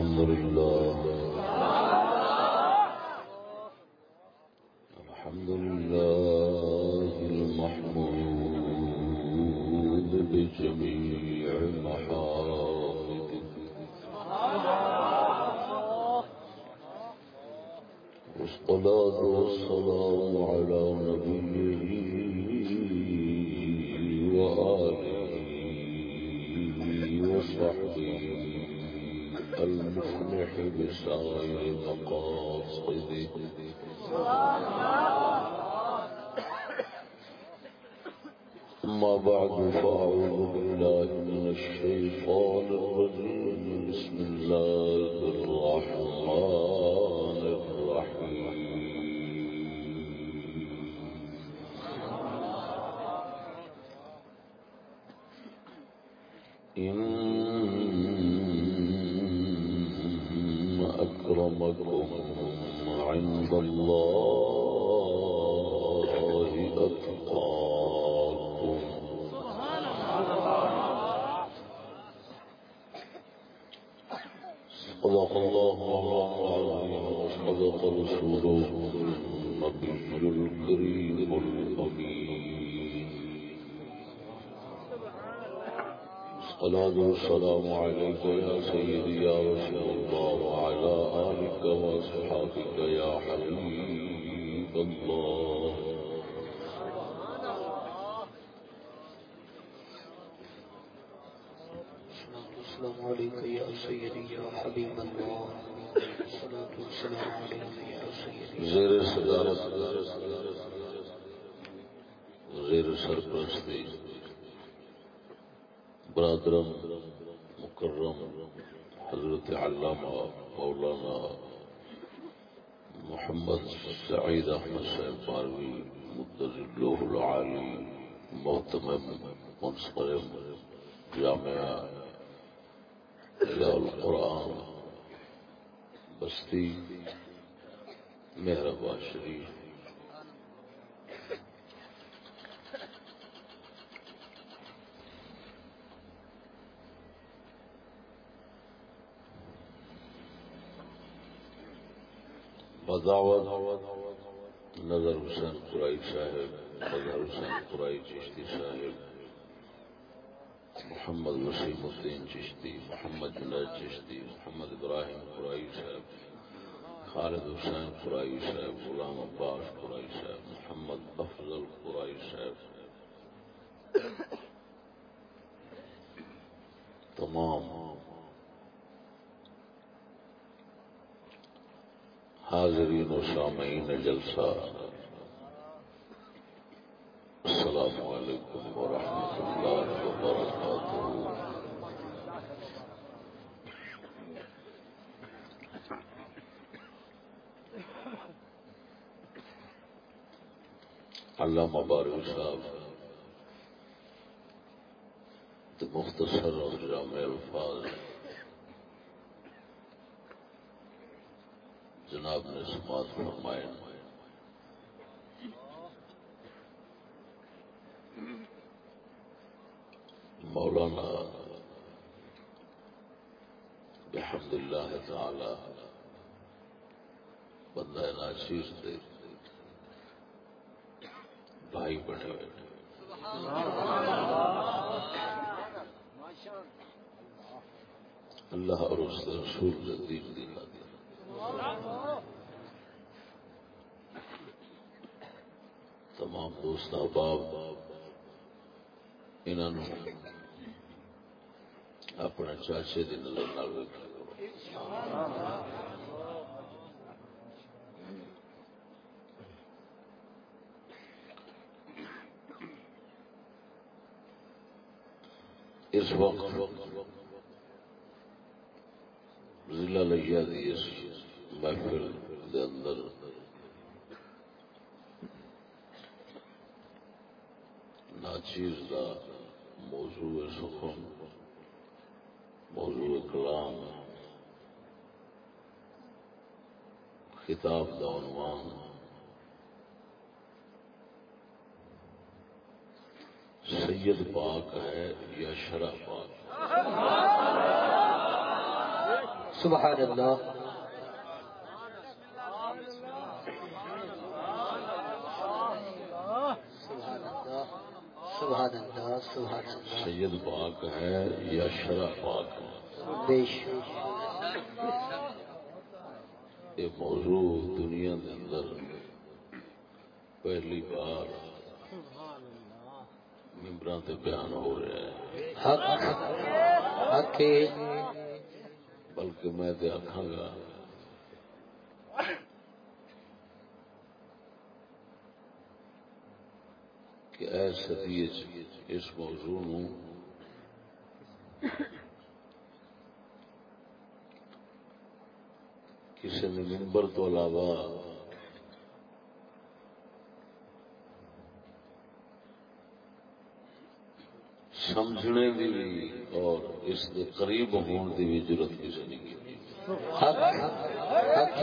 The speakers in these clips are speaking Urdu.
الحمد لله. الصلاة والسلام عليك يا سيدي يا رسول الله وعلى آلك وأصحابك يا حبيب الله. السلام عليك يا سيدي يا حبيب الله. الصلاة والسلام عليك يا سيدي. زیر صدارت زیر سرپرستی. برادرم، مکرم، حضرت علامہ مولانا محمد سعید احمد صاحب پاروی مدر اللہ العالی، محتمم منصرم، جامعہ القرآن، بستی مہربا شریف بداوت نظر حسین قرائی صاحب، نظر حسین قرائی چشتی صاحب، محمد وسیم الدین چشتی، محمد جنید چشتی، محمد ابراہیم قرائی صاحب، خالد حسین قرائی صاحب، غلام عباس قرائی صاحب، محمد افضل قرائی صاحب، تمام حاضرین و سامعین جلسہ۔ السلام علیکم ورحمۃ اللہ وبرکاتہ۔ علامہ بارو صاحب مختصر اور جامع الفاظ۔ جناب نے سماعت فرمائے مولانا بحمد اللہ تعالی، بندہ ناچیر دے، بھائی بنے بیٹھے اللہ اور اس رسول دین دلا دیا تمام دوست احباب، انہوں اپنے چاچے کی نظر نال ویکھا کرو۔ اس وقت ضلع لیا دی اس محفل دے اندر۔ ناچیز دا موضوع سخن، موضوع کلام۔ خطاب دا عنوان۔ سید پاک ہے یا شرح پاک؟ سبحان اللہ سبحان اللہ سبحان اللہ سبحان اللہ سید پاک ہے یا شرح پاک ہے؟ یہ موضوع دنیا کے اندر پہلی بار ممبران سے بیان ہو رہا ہے۔ بلکہ میں تے آکھاں گا کہ اے صدی اس موضوع نو کسی نے ممبر تو علاوہ سمجھنے دی بھی اور اس کے قریب ہون دی بھی ضرورت کسی نہیں کی۔ حق حق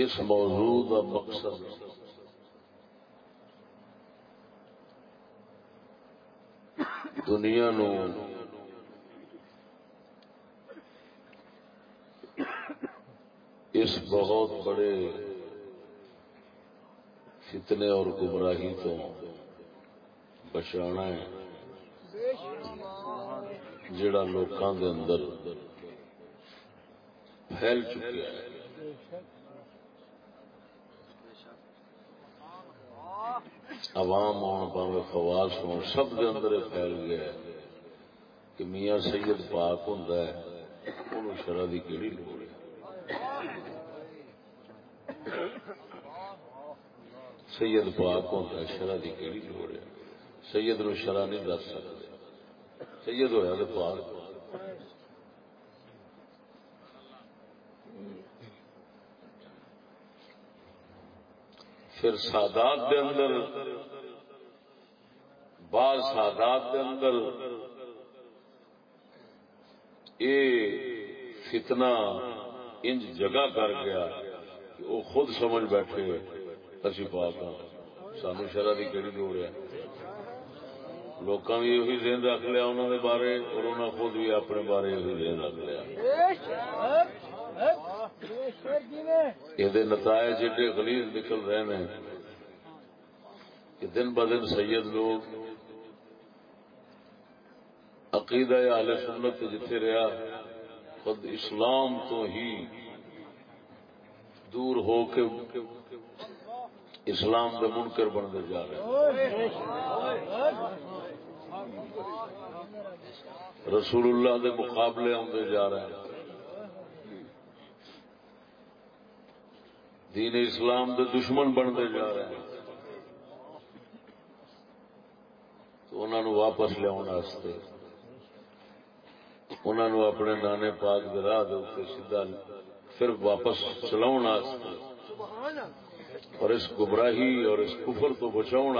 اس موضوع کا مقصد دنیا نو اس بہت بڑے فتنے اور گمراہی تو بچانا ہے، جڑا لوکاں دے اندر پھیل چکا ہے عوام ہون پاوے خواص ہون سب دے اندر پھیل گیا ہے کہ میاں سید پاک ہوندا ہے، انہوں شرع دی کیڑی لوڑ ہے؟ سید پاک ہوندا ہے شرع دی کیڑی لوڑ ہے؟ سید نو شرع نہیں دس سکتے۔ سید ہویا تے پاک پھر سادات دے اندر، بعض سادات دے اندر اے فتنہ انج جگہ کر گیا کہ وہ خود سمجھ بیٹھے اسی پاک ہاں۔ سانو شرح کی کہڑی لوڑ ہے؟ لوکاں بھی یہی ذہن رکھ لیا انہوں نے بارے اور انہوں نے خود بھی اپنے بارے یہی ذہن رکھ لیا۔ یہ نتائج ایڈے غلیظ نکل رہے ہیں کہ دن ب دن سید لوگ عقیدہ اہل سنت جتھے رہا، خود اسلام تو ہی دور ہو کے اسلام دے منکر بنتے جا رہے ہیں۔ رسول اللہ دے مقابلے آتے جا رہے ہیں۔ دین اسلام دے دشمن بنتے جا رہے ہیں۔ تو انہوں نے واپس لیا انہوں اپنے نانے پاک دے راہ دے سیدھا پھر واپس چلاؤ اور اس گمراہی اور اس کفر تو بچاؤ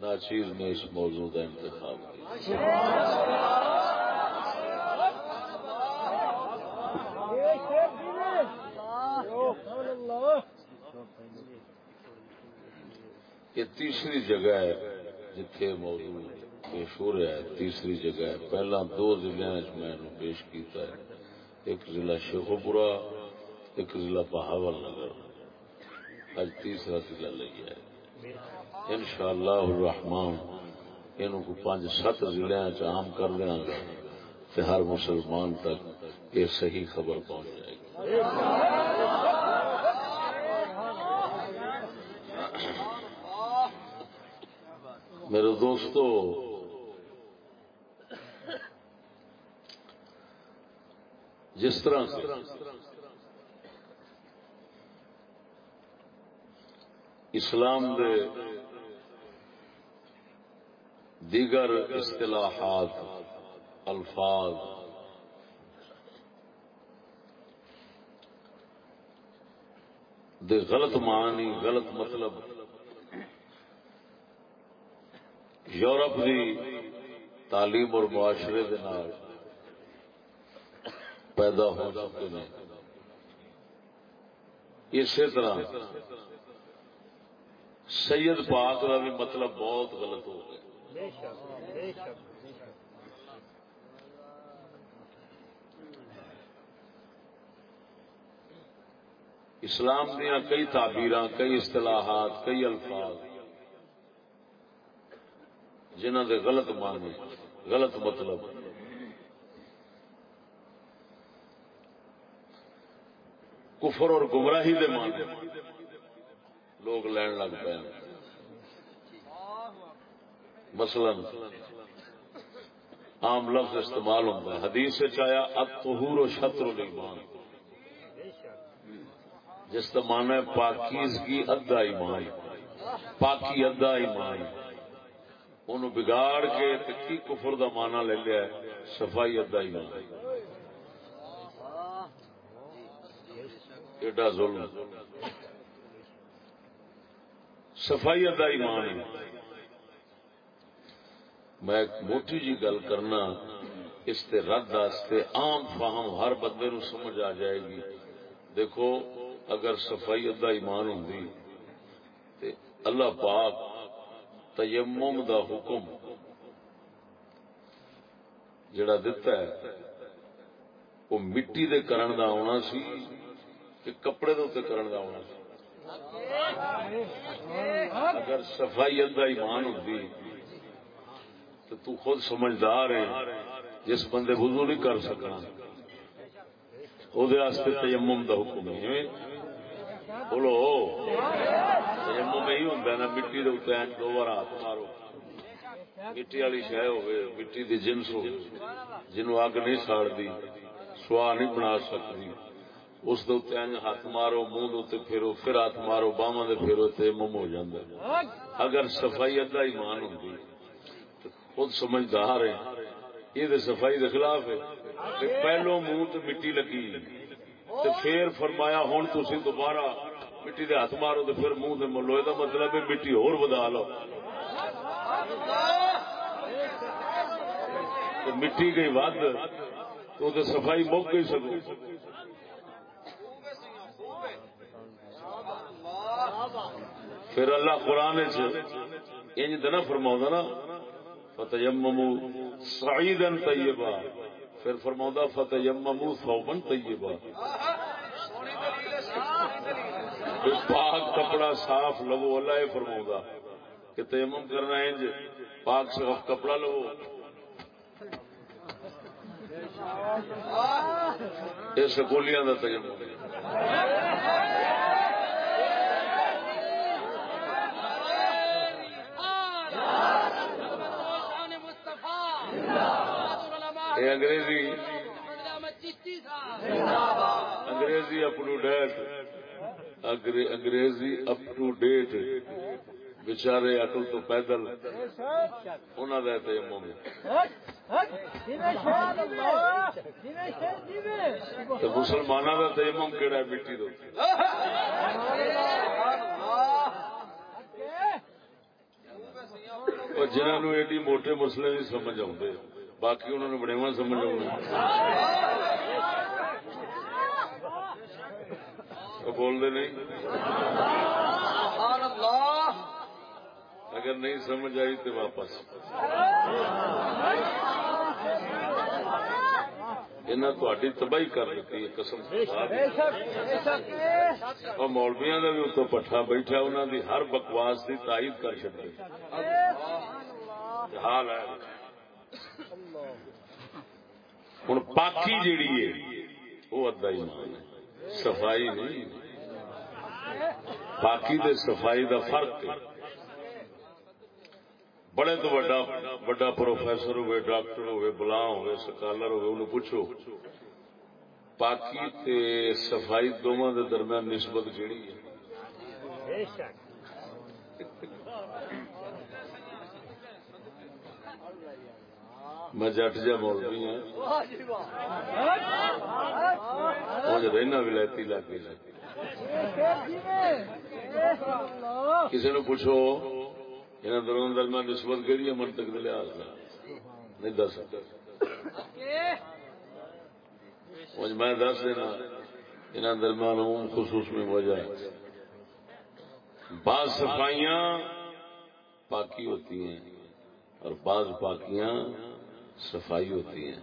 ناچیز نے اس موضوع کا انتخاب کیا۔ یہ تیسری جگہ ہے جتھے موضوع پیش ہو رہا ہے، تیسری جگہ ہے۔ پہلا دو ضلع میں پیش کیتا ہے۔ ایک ضلع شیخوپورا ایک ضلع بہاول نگر۔ آج تیسرا ضلع لگیا ہے ان شاء اللہ الرحمان ان کو پانچ سات ضلع اچھا عام کر دیا گا کہ ہر مسلمان تک یہ صحیح خبر پہنچ جائے گی۔ میرے دوستو، جس طرح سے اسلام دے دیگر اصطلاحات، الفاظ، دے غلط معنی، غلط مطلب یورپ دی تعلیم اور معاشرے دے نال پیدا ہو چکے ہیں اسی طرح سید پاک کا بھی مطلب بہت غلط ہو گیا۔ اسلام دیا کئی تعبیر کئی اصطلاحات، کئی الفاظ۔ جنہ دے غلط معنی، غلط مطلب۔ کفر اور گمراہی دے معنی۔ لوگ لین لگ پے مثلا، عام لفظ استعمال ہوتا ہے۔ حدیث سے چایا اتہور و شطر الایمان۔ جس کا مانا ہے پاکیزگی ادا ایمان۔ پاکی ادا ایمان۔ ان بگاڑ کے کی کفر دا مانا لے لیا ہے؟ صفائی ادا ایمان ایڈا ظلم۔ صفائی ادا ایمان ہے میں ایک موٹی جی گل کرنا، اس تے رد واسطے عام فہم ہر بندے نو سمجھ آ جائے گی۔ دیکھو، اگر صفائی ادا ایمان ہوں تے اللہ پاک تیمم دا حکم جڑا دتا ہے، وہ مٹی دے کرن دا آنا سی کہ کپڑے دے اتنے کرن دا آنا سی۔ اگر صفائی ادا ایمان ہوتی تو تو خود سمجھدار ہے، جس بندے وضو نہیں کر سکنا۔ وہ تیمم دا حکم ہے۔ بولو۔ تیمم یہی ہوں نا، مٹی دے اتنے دو بار ہاتھ مارو۔ مٹی والی شہ ہوے مٹی دی جنس ہو جنوں اگ نہیں ساڑتی سوا نہیں بنا سکتی اس ہاتھ مارو، منہ دے پھیرو، پھر ہاتھ مارو باواں دے پھیرو تیمم ہو جاندا اگر صفائی ادا ایمان ہوندی خود سمجھدار ہے۔ یہ صفائی کے خلاف ہے۔ پہلو منہ مٹی لگی۔ پھر فرمایا ہوں تسی دوبارہ مٹی دے ہاتھ مارو تے پھر منہ تے ملو مطلب ہے مٹی اور ودا لو۔ تے مٹی گئی ود، تو تے صفائی مک گئی سکو پھر اللہ قرآن انج دنا فرما نا، فتیممو سعیدا طیبا۔ پھر فرما فتیممو ثوبا طیبا۔ پاک کپڑا صاف لو اللہ یہ فرما کہ تیمم کرنا انج، پاک صاف کپڑا لو یہ سکولیاں کا تیمم۔ ہے انگریزی انگریزی اپ ٹو ڈیٹ۔ انگریزی اپ ٹو ڈیٹ بچارے اٹل تو پیدل انہوں کا تیمم تو مسلمانوں کا تیمم کہڑا مٹی دو جنہوں ایڈی موٹے مسلے نہیں سمجھ آتے باقی انہوں نے بڑےوا سمجھ آ بولتے نہیں؟ اگر نہیں سمجھ آئی تو واپس۔ تھی تباہی کر دیتی ہے قسم اور مولویا کا بھی اتو پٹھا بیٹھا انہوں دی ہر بکواس کی تائید کر چکے حال ہے۔ ہوں پاکی جیڑی ہے وہ ادا ایمان ہے۔ صفائی نہیں۔ پاکی دے صفائی دا فرق ہے۔ بڑے تو بڑا بڑا پروفیسر ہوئے، ڈاکٹر ہوئے بلا ہوئے، سکالر ہوئے، انہوں پوچھو پاکی تے صفائی دونوں دے درمیان نسبت جڑی ہے؟ میں جٹ جا مولوی ہوں۔ رہنا ولایتی علاقے کسی نے پوچھو یہاں دونوں درمیان نسبت کہڑی ہے منطق کے لحاظ نہیں دس سکتا۔ میں دس دینا یہاں درمیان خصوص میں وجہ ہے۔ بعض صفائیاں پاکی ہوتی ہیں اور بعض پاکیاں صفائی ہوتی ہیں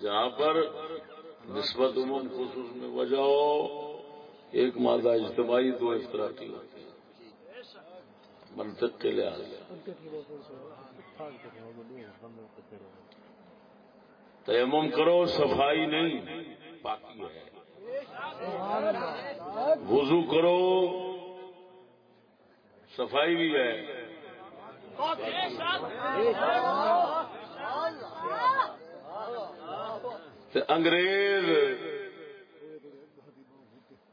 جہاں پر نسبت عموم خصوص میں وجہ ہو، ایک مادہ اجتماعی دو اس طرح کی ہوتی ہے منطق کے لحاظ تیمم کرو، صفائی نہیں، باقی ہے۔ وضو کرو صفائی بھی ہے۔ انگریز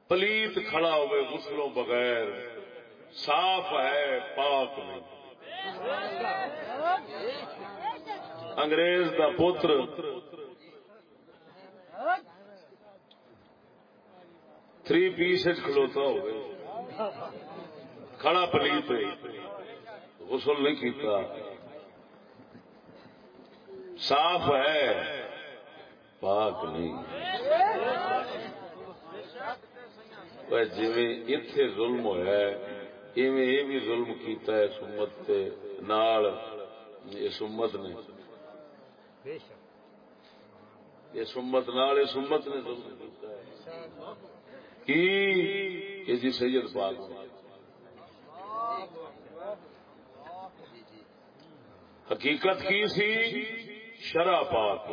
پلیت کھڑا ہوئے غسلوں بغیر، صاف ہے، پاک نہیں۔ انگریز دا پتر۔ تھری پیس کھلوتا ہوئے۔ کھڑا پلیت غسل نہیں کیتا۔ صاف ہے، پاک نہیں۔ جی اتے ظلم ہوا ایویں یہ بھی ظلم کیتا ہے سمت نال، اس امت نے۔ یہ سمت نال، اس امت نے ظلم کیتا ہے۔ کی؟ کہ جی سید پاک حقیقت کی سی؟ شرع پاک۔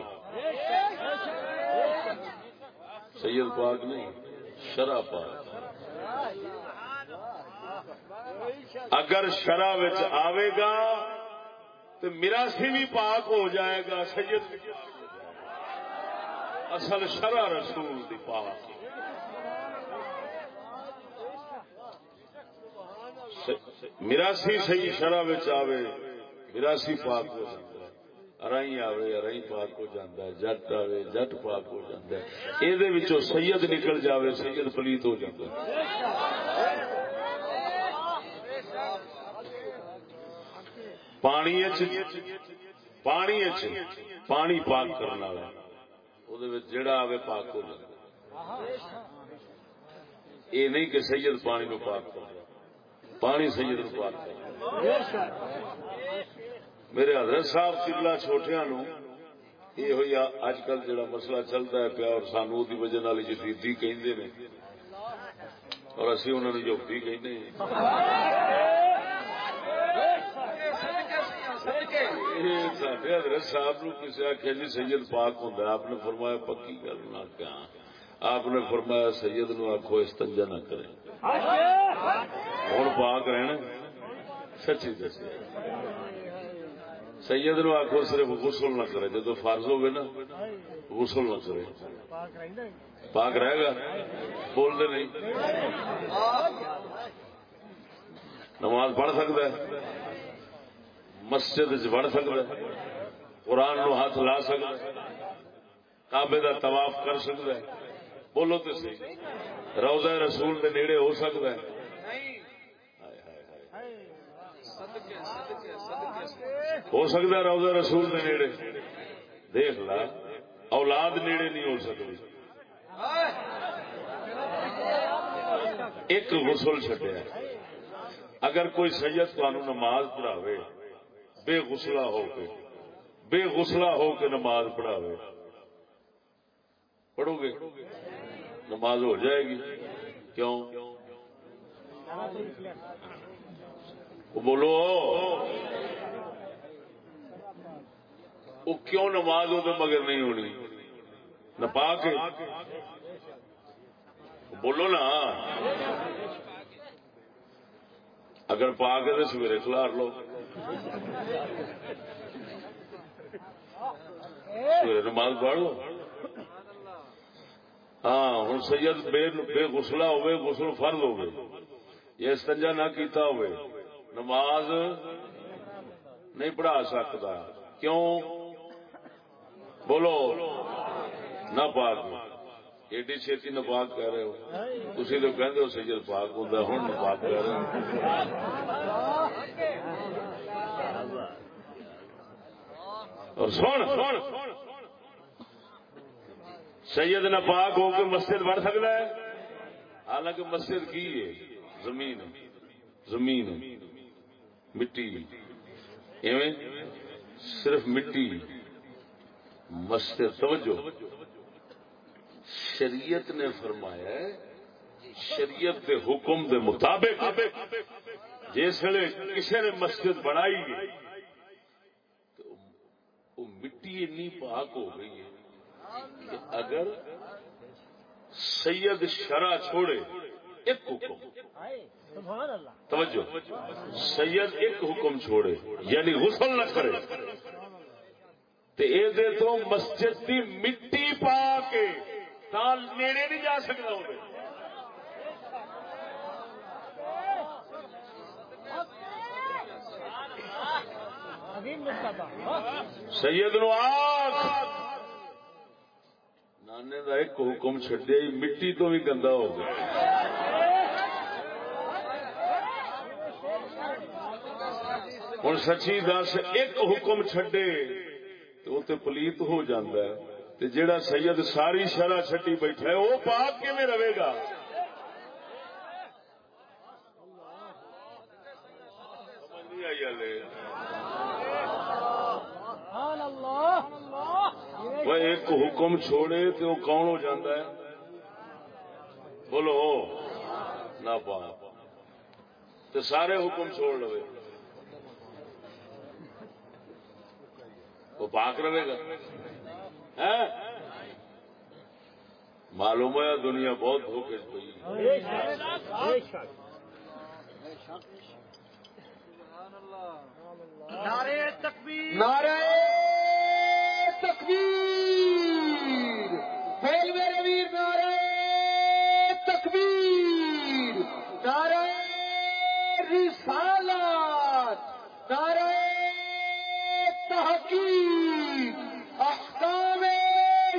سید پاک نہیں، شرع پاک۔ اگر شرع آئے گا، تو میراسی بھی پاک ہو جائے گا، سید اصل شرع رسول دی پاک۔ میراسی صحیح شرح آوے۔ میراسی پاک ہو جاتا ہے۔ ارائی آوے ارائی پاک ہو جاتا ہے، جٹ آوے، جٹ پاک ہو جاتا ہے۔ یہ سید نکل جاوے، سید پلیت ہو جاتا ہے۔ پانی پانی پانی پاک کرنا والا جڑا آوے پاک ہو جاتا یہ نہیں کہ سید پانی کو پاک کر پانی سید نو پاک کر میرے حضرت صاحب چلا چھوٹیا نو یہ ہوئی اج کل جڑا مسئلہ چلتا ہے پیا اور سانو دی وجہ نال جدیدی کہندے نے اور اسی انہوں نے جوتی کہندے ہیں۔ حضرت صاحب نو کسی آخیا جی سید پاک ہوں آپ نے فرمایا پکی گل نہ کیا۔ آپ نے فرمایا سید نو آخو استنجا نہ کرے ہوں پاک رہنا سچی دسی سید نو آخو صرف غسل نہ کرے جدو فرض ہوگی نا غسل نہ کرے۔ پاک رہے گا؟ بولتے نہیں۔ نماز پڑھ سکتا ہے مسجد پڑھ سکتا ہے قرآن نو ہاتھ لا سکتا ہے کابے کا طواف کر سکتا ہے۔ بولو تو صحیح روزہ رسول کے نیڑے ہو سکتا ہے۔ ہو سکتا روزہ رسول کے نیڑے۔ دیکھ لا، اولاد نیڑے نہیں ہو سکتی۔ ایک غسل چڈیا اگر کوئی سید تمہوں نماز پڑھاوے، بے غسلہ ہو کے، بے غسلہ ہو کے نماز پڑھاوے۔ پڑھو گے؟ نماز ہو جائے گی۔ کیوں؟ بولو۔ وہ کیوں نماز ہو مگر نہیں ہونی؟ نہ پاک بولو نا۔ اگر پاک ہے تو سویرے کھلار لو۔ سویرے نماز پڑھ لو۔ ہاں ہوں سید بے غسلہ ہوئے غسل فرض ہوئے یہ استنجا نہ کیتا ہوئے نماز نہیں پڑھا سکتا۔ کیوں؟ بولو۔ نہ پاک ایڈی چھتی نہ پاک کہہ رہے ہو۔ تھی تو کہہ ہو سید پاک ہوں ہوں نہ پاک کہہ رہے ہو۔ اور سن۔ سید نہ پاک ہو کے مسجد بن سکتا ہے؟ حالانکہ مسجد کی ہے؟ زمین زمین مٹی۔ ایویں صرف مٹی۔ مسجد توجہ۔ شریعت نے فرمایا ہے، شریعت کے حکم دے مطابق۔ جس ویلے کسی نے مسجد بنائی تو وہ مٹی اتنی پاک ہو گئی ہے کہ اگر سید شرع چھوڑے، ایک حکم۔ توجہ۔ سید ایک حکم چھوڑے یعنی غسل نہ کرے۔ تے اے دے تو مسجد دی مٹی پا کے تال نیڑے نہیں جا سکتا ہوگا سید نو آخ نانے دا ایک حکم چھڈیا ہی مٹی تو بھی گندا ہو گیا۔ ہوں سچی دس، ایک حکم چھڈے تو وہ تے پلیت ہو جاندہ ہے۔ تے جیڑا سید ساری شرح چھٹی بیٹھا ہے، وہ پاک کیویں رہے گا؟ وہ ایک حکم چھوڑے تو وہ کون ہو جاتا ہے؟ بولو نہ پا تو سارے حکم چھوڑ لو پاک رہے گا۔ ہیں؟ معلوم ہے دنیا بہت دھوکے سے پئی بے شک بے شک نعرے تکبیر۔ نعرہ تکبیر پھیل میرے ویر نعرہ تکبیر نعرہ رسالت نعرہ تحقیق احکام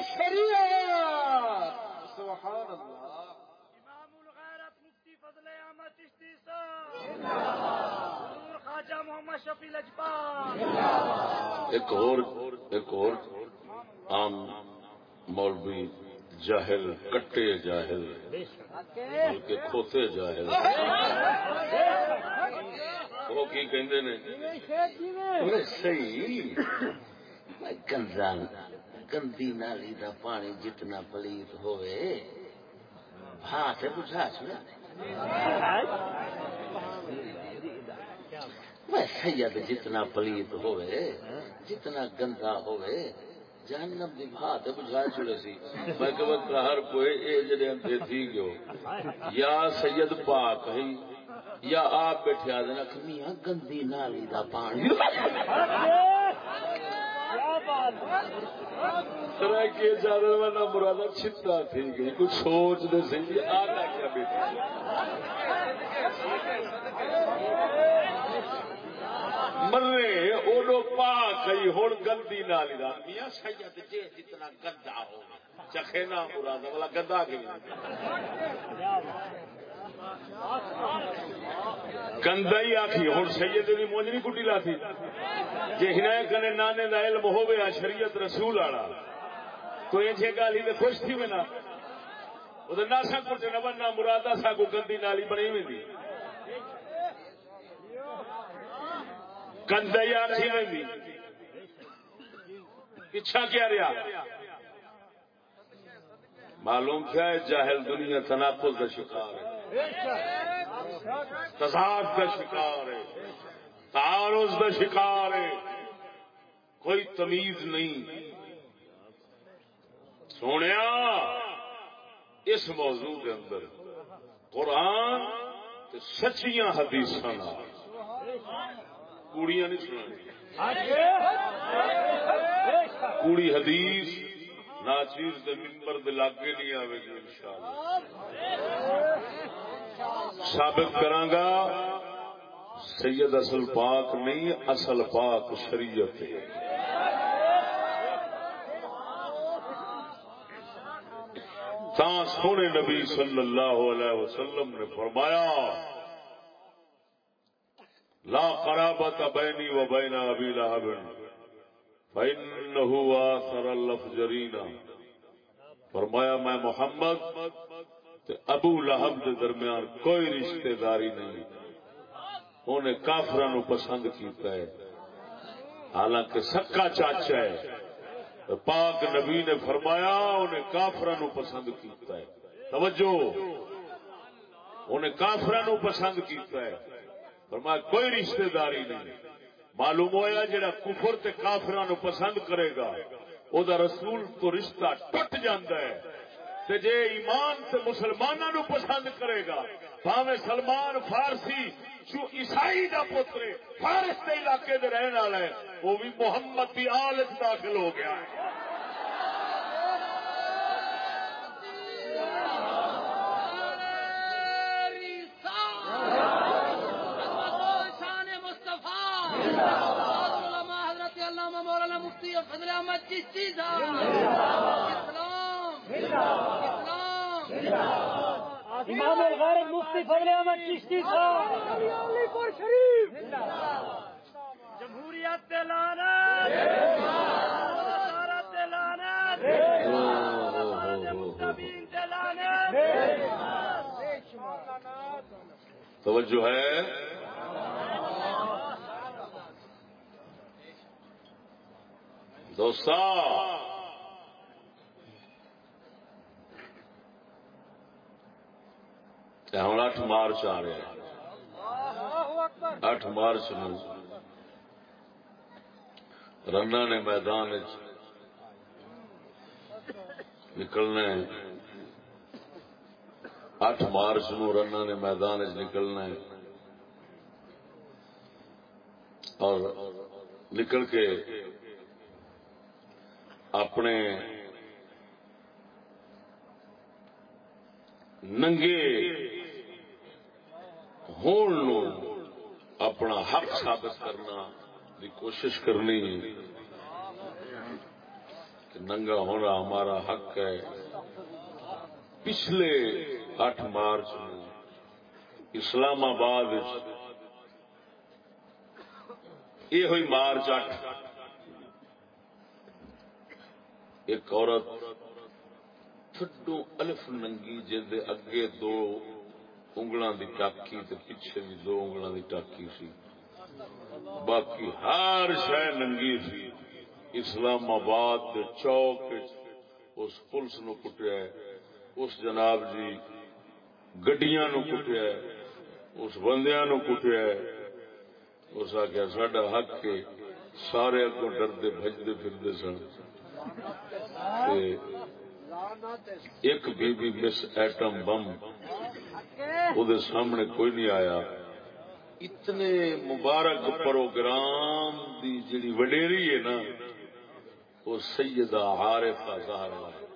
شریعت سبحان اللہ امام الغیرت مفتی فضل احمد چشتی صاحب حضور خواجہ محمد شفیع لجپال ایک اور ایک اور عام مولوی جاہل کٹے جاہل بلکہ کھوتے جاہل۔ وہ کی کہندے نے؟ وہ صحیح۔ گندا گندی نالی دا پانی جتنا پلیت ہوئے ہاتھ بجھا چھوڑا۔ وہ سید جتنا پلیت ہوئے، جتنا گندا ہوئے، جہنم دی بھات بجھا چھوڑے سی۔ میں کہ وقت ہر کوئی اے جڑے اندے تھی گیو یا سید پاک ہے یا آپ بیٹھے آدھے نا میاں گندی نالی دا پانی۔ طرح کے جانے والا مرادہ چھتا تھی گئی۔ کچھ سوچ دے سی۔ آگا کیا بیٹا مرے اونو پا گئی ہون گندی نالی دا میاں سید جے جتنا گندا ہو چکھے نا مرادہ والا گندا گئی گندا ہی آخی ہوں سید دی مونج نہیں کٹی لاتی جے ہنا کنے نانے دا علم ہوے شریعت رسول والا تو یہ جے گالی تے خوش تھی وینا او تے ناسا کٹے نہ بننا مرادا سا کو گندی نالی بنی ویندی گندا ہی پیچھا کیا رہا؟ معلوم کیا ہے جاہل دنیا تناقض کا شکار ہے؟ تضاد کا شکار ہے؟ تعارض کا شکار ہے؟ کوئی تمیز نہیں۔ سونے اس موضوع کے اندر قرآن سچیاں حدیث کوڑیاں نہیں سنا کوڑی حدیث ناچیر دے ممبر دے لاگے نہیں آئے گی انشاءاللہ۔ ثابت کرانگا، سید اصل پاک نہیں، اصل پاک شریعت ہے۔ تا سونے نبی صلی اللہ علیہ وسلم نے فرمایا لا قرابت بینی و بین ابی لہب فإنه آثر الافجرین فرمایا، میں محمد تے ابو لہب دے درمیان کوئی رشتہ داری نہیں۔ انہیں کافر نو پسند کیتا ہے۔ حالانکہ سکا چاچا ہے۔ پاک نبی نے فرمایا، انہیں کافر نو پسند کیتا ہے۔ توجہ! انہیں کافر نو پسند کیتا ہے۔ فرمایا، کوئی رشتہ داری نہیں۔ معلوم ہوا جڑا کفر تے کافر پسند کرے گا، او دا رسول تو رشتہ ٹوٹ جاندہ ہے۔ تے جے ایمان تے مسلمانوں نو پسند کرے گا، بھاوے سلمان فارسی، جو عیسائی دا پتر فارس کے علاقے دے رہن والا ہے، وہ بھی محمد کی آل وچ داخل ہو گیا۔ ہے شان مصطفیٰ علماء حضرت علامہ مولانا مفتی فضل احمد چشتی صاحب۔ اسلام۔ اسلام۔ امام الغیرت مفتی فضل احمد چشتی صاحب۔ شریف جمہوریت دلانت وزارت مستبین دلانت توجہ ہے۔ دوستا ہوں اٹھ مارچ آ رہے اٹھ مارچ رنا نے میدان نکلنا اٹھ مارچ نو رنا نے میدان وچ نکلنا اور نکل کے اپنے ننگے ہون اپنا حق ثابت کرنا دی کوشش کرنی۔ کہ ننگا ہونا ہمارا حق ہے۔ پچھلے اٹھ مارچ میں اسلام آباد یہ ہوئی مارچ اٹھ ایک عورت تھڈو الف ننگی جلد اگے دو انگلاں دی ٹاکی تے پیچھے بھی دو انگلاں دی ٹاکی سی۔ باقی ہر شہ ننگی سی۔ اسلام آباد چوک اس پولیس نو کٹیا اس جناب جی گڈیاں نو کٹیا اس بندیاں نو کٹیا اس آخیا ساڈا حق کے سارے اگوں ڈردے بجتے پھرتے سن۔ ایک بی بی مس ایٹم بم وہ سامنے کوئی نہیں آیا۔ اتنے مبارک پروگرام دی جڑی وڈیری ہے نا، وہ سیدہ عارفہ زہرا ہے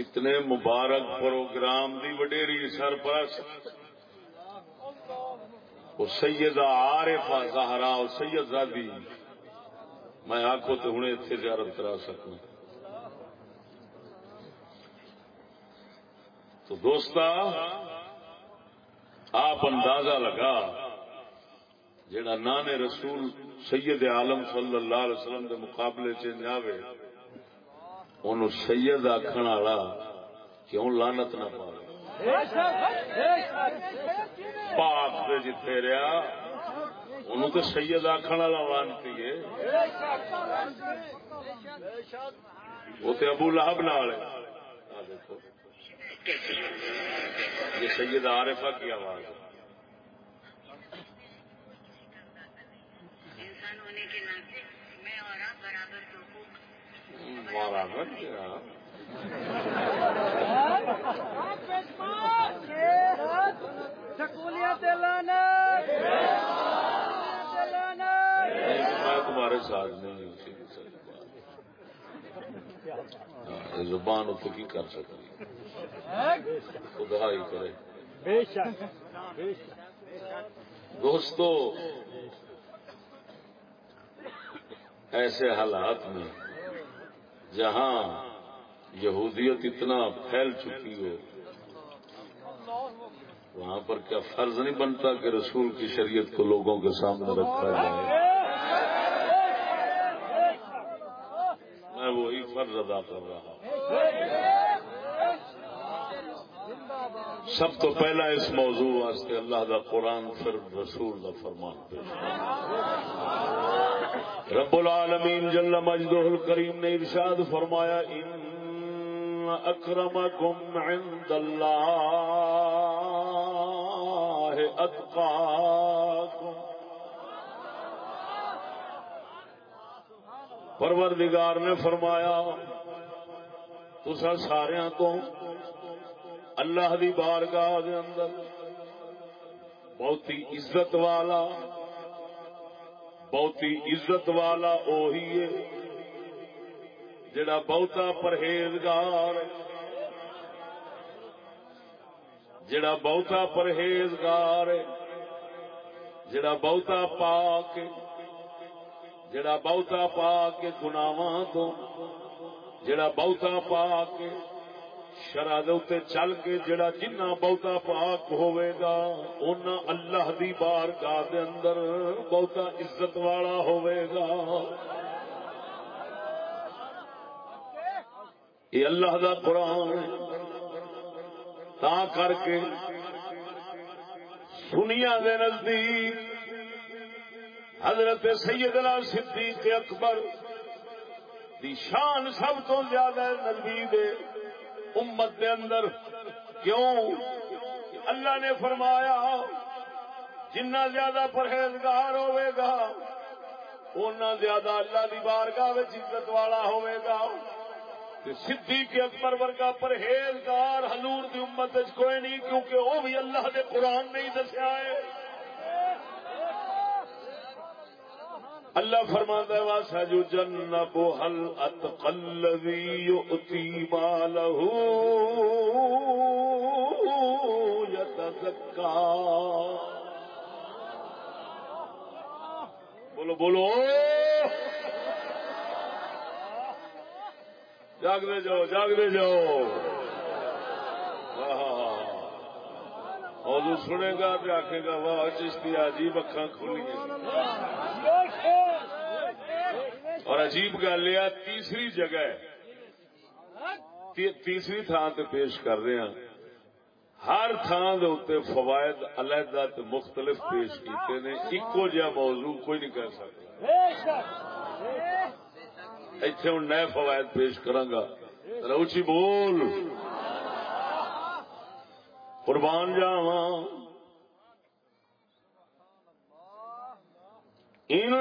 اتنے مبارک پروگرام دی وڈیری سرپرست۔ وہ سیدہ عارفہ زہرا اور سید زادی۔ میں آخو تو ہوں اتنے زیارت کرا سکوں۔ تو دوستا آپ اندازہ لگا جڑا نان رسول سید عالم صلی اللہ علیہ وسلم کے مقابلے چ جاوے ان سید آخر والا کیوں لانت نہ پا پاک سے جتنے رہا انہوں تو سید آخر والا لانتی ہے۔ وہ تو ابو لہب نال ہے۔ یہ سید عارفہ کی آواز ہے۔ انسان ہونے کے ناطے میں اور آپ برابر برابر تمہارے ساتھ نہیں ہوں زبان اتنے کی کر سکتی خدا ہی کرے دوستو، ایسے حالات میں جہاں یہودیت اتنا پھیل چکی ہو وہاں پر کیا فرض نہیں بنتا کہ رسول کی شریعت کو لوگوں کے سامنے رکھا جائے۔ میں وہی فرض ادا کر رہا ہوں۔ سب تو پہلا اس موضوع واسطے اللہ دا قرآن پھر رسول دا فرمان پیش رب العالمین جل مجدہ الکریم نے ارشاد فرمایا ان اکرمکم عند اللہ اتقاکم پروردگار نے فرمایا تسا سارا تو اللہ دی بارگاہ دے اندر بہتی عزت والا، بہتی عزت والا اوہی ہے۔ جڑا بہتا پرہیزگار، جڑا بہتا پرہیزگار، جڑا بہتا پاک، جڑا بہتا پاک گناواں تو، جڑا بہتا پاک شرح اتنے چل کے جڑا جنہ بہتا پاک ہوئے گا اونا اللہ دی بار دے اندر بہتا عزت والا ہوئے گا۔ یہ اللہ دا قرآن تا کر کے سنیا دے نزدیک حضرت سیدنا صدیق اکبر دی شان سب تو زیادہ نبی دے امت دے اندر کیوں؟ اللہ نے فرمایا، جنہ زیادہ پرہیزگار ہوئے گا اُنہ زیادہ اللہ دی بارگاہ عزت والا ہوئے گا۔ صدیق اکبر ورگا پرہیزگار حضور دی امت وچ کوئی نہیں، کیونکہ وہ بھی اللہ دے قرآن نے ہی دسیا ہے۔ اللہ فرماتا ہے واسا جو جن کو حل اتقلوی اتی بالہ یتزکا بولو بولو۔ جاگتے جاؤ جاگتے جاؤ۔ موضوع سنے گا تو آخے گا، واہ، چشتی عجیب اکھان کھلی اور عجیب گل یہ تیسری جگہ تیسری تھان تے پیش کر رہے ہیں۔ ہر تھان دے اتنے فوائد علیحدہ مختلف پیش کیتے نے ایکو جہا موضوع کوئی نہیں کہہ سکتا۔ اتنے ہوں نئے فوائد پیش کرانگا۔ روچی بول۔ قربان جاواں۔ ان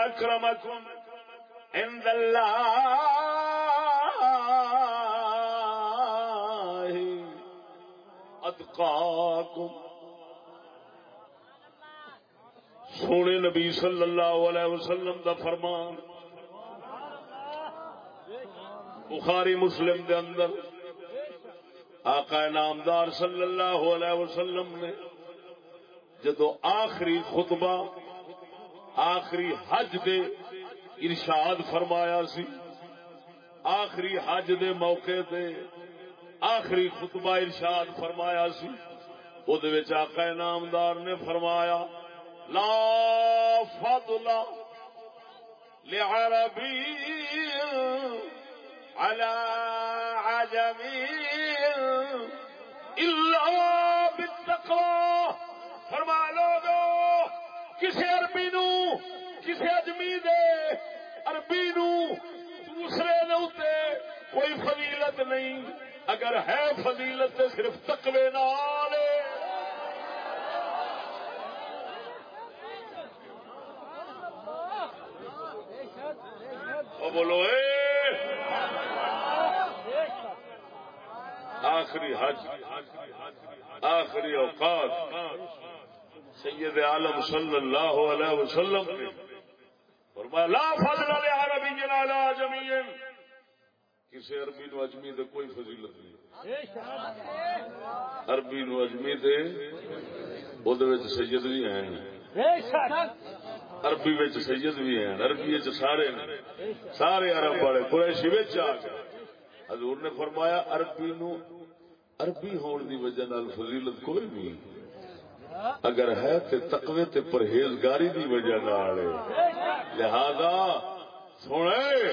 اکرمکم عند اللہ اتقاکم۔ سونے نبی صلی اللہ علیہ وسلم دا فرمان۔ بخاری مسلم دے اندر۔ آقا نامدار صلی اللہ علیہ وسلم نے جدو آخری خطبہ، آخری حج دے ارشاد فرمایا سی، آخری حج دے موقع تے آخری خطبہ ارشاد فرمایا سی وہ آقا نامدار نے فرمایا، لا فضل لعربی على عجمی الا بالتقوى. فرما لوگو کسی عربی نو کسی اجمی دے عربی نو دوسرے دے اوتے کوئی فضیلت نہیں، اگر ہے فضیلت تو صرف تقوی نال۔ بولو، اے آخری حج، آخری اوقات سید عالم صلی اللہ علیہ وسلم نے فرمایا، لا فضل لعربی جلالا جميعا کسی عربی نو اجمی دے کوئی فضیلت نہیں۔ عربی نو اجمی دے او دے وچ سید بھی ہیں۔ عربی وچ سید بھی ہیں۔ عربی وچ سارے سارے عرب والے قریشی وچ آ گئے۔ حضور نے فرمایا، عربی نو عربی ہون دی وجہ نال فضیلت کوئی نہیں۔ اگر ہے تے تقوی تے پرہیزگاری دی وجہ نال۔ لہذا سنے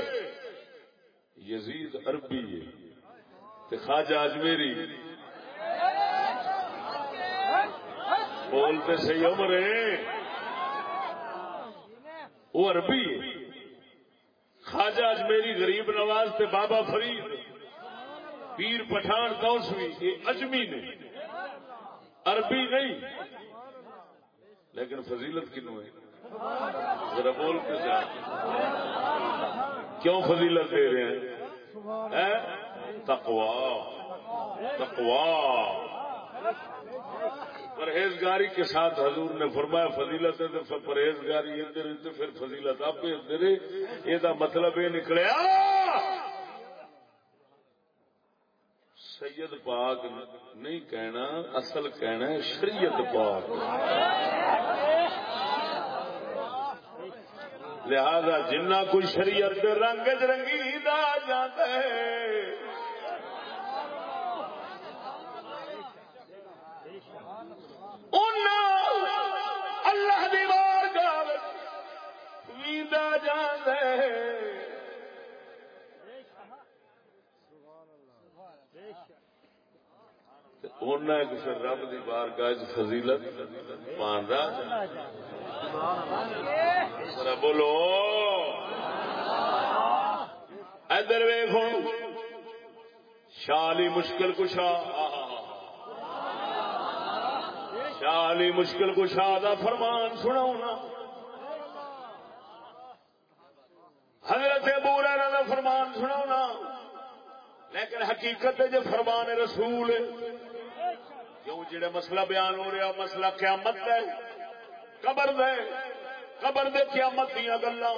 یزید عربی ہے تے خواجہ اجمیری۔ بولتے صحیح عمر ہے۔ وہ عربی ہے۔ خواجہ اجمیری غریب نواز تے بابا فرید۔ پیر پٹھان کوسوی یہ اجمی نے۔ عربی نہیں۔ لیکن فضیلت کنو ہے۔ ذرا بول کے جا۔ کیوں فضیلت دے رہے ہیں؟ تقوا تقوا پرہیزگاری کے ساتھ حضور نے فرمایا، فضیلت ہے تو پرہیزگاری ادھر پھر فضیلت آپ ادھر یہ مطلب یہ نکلیا سید پاک نہیں کہنا، اصل کہنا ہے شریعت پاک۔ لہذا جنہ کوئی شریعت دے رنگ چ رنگی دا جاتا ہے۔ اللہ دی بارگاہ ویندا ہے۔ انہیں کسی رب دی بارگاہ چ فضیلت پاندا ذرا بولو۔ ادھر ویخو شالی مشکل کشا۔ شالی مشکل کشا دا فرمان سنا حضرت بورا دا فرمان سنا لیکن حقیقت جو فرمان رسول کیوں جڑا مسئلہ بیان ہو رہا مسئلہ قیامت ہے۔ قبر دے قبر دے قیامت دیا گلا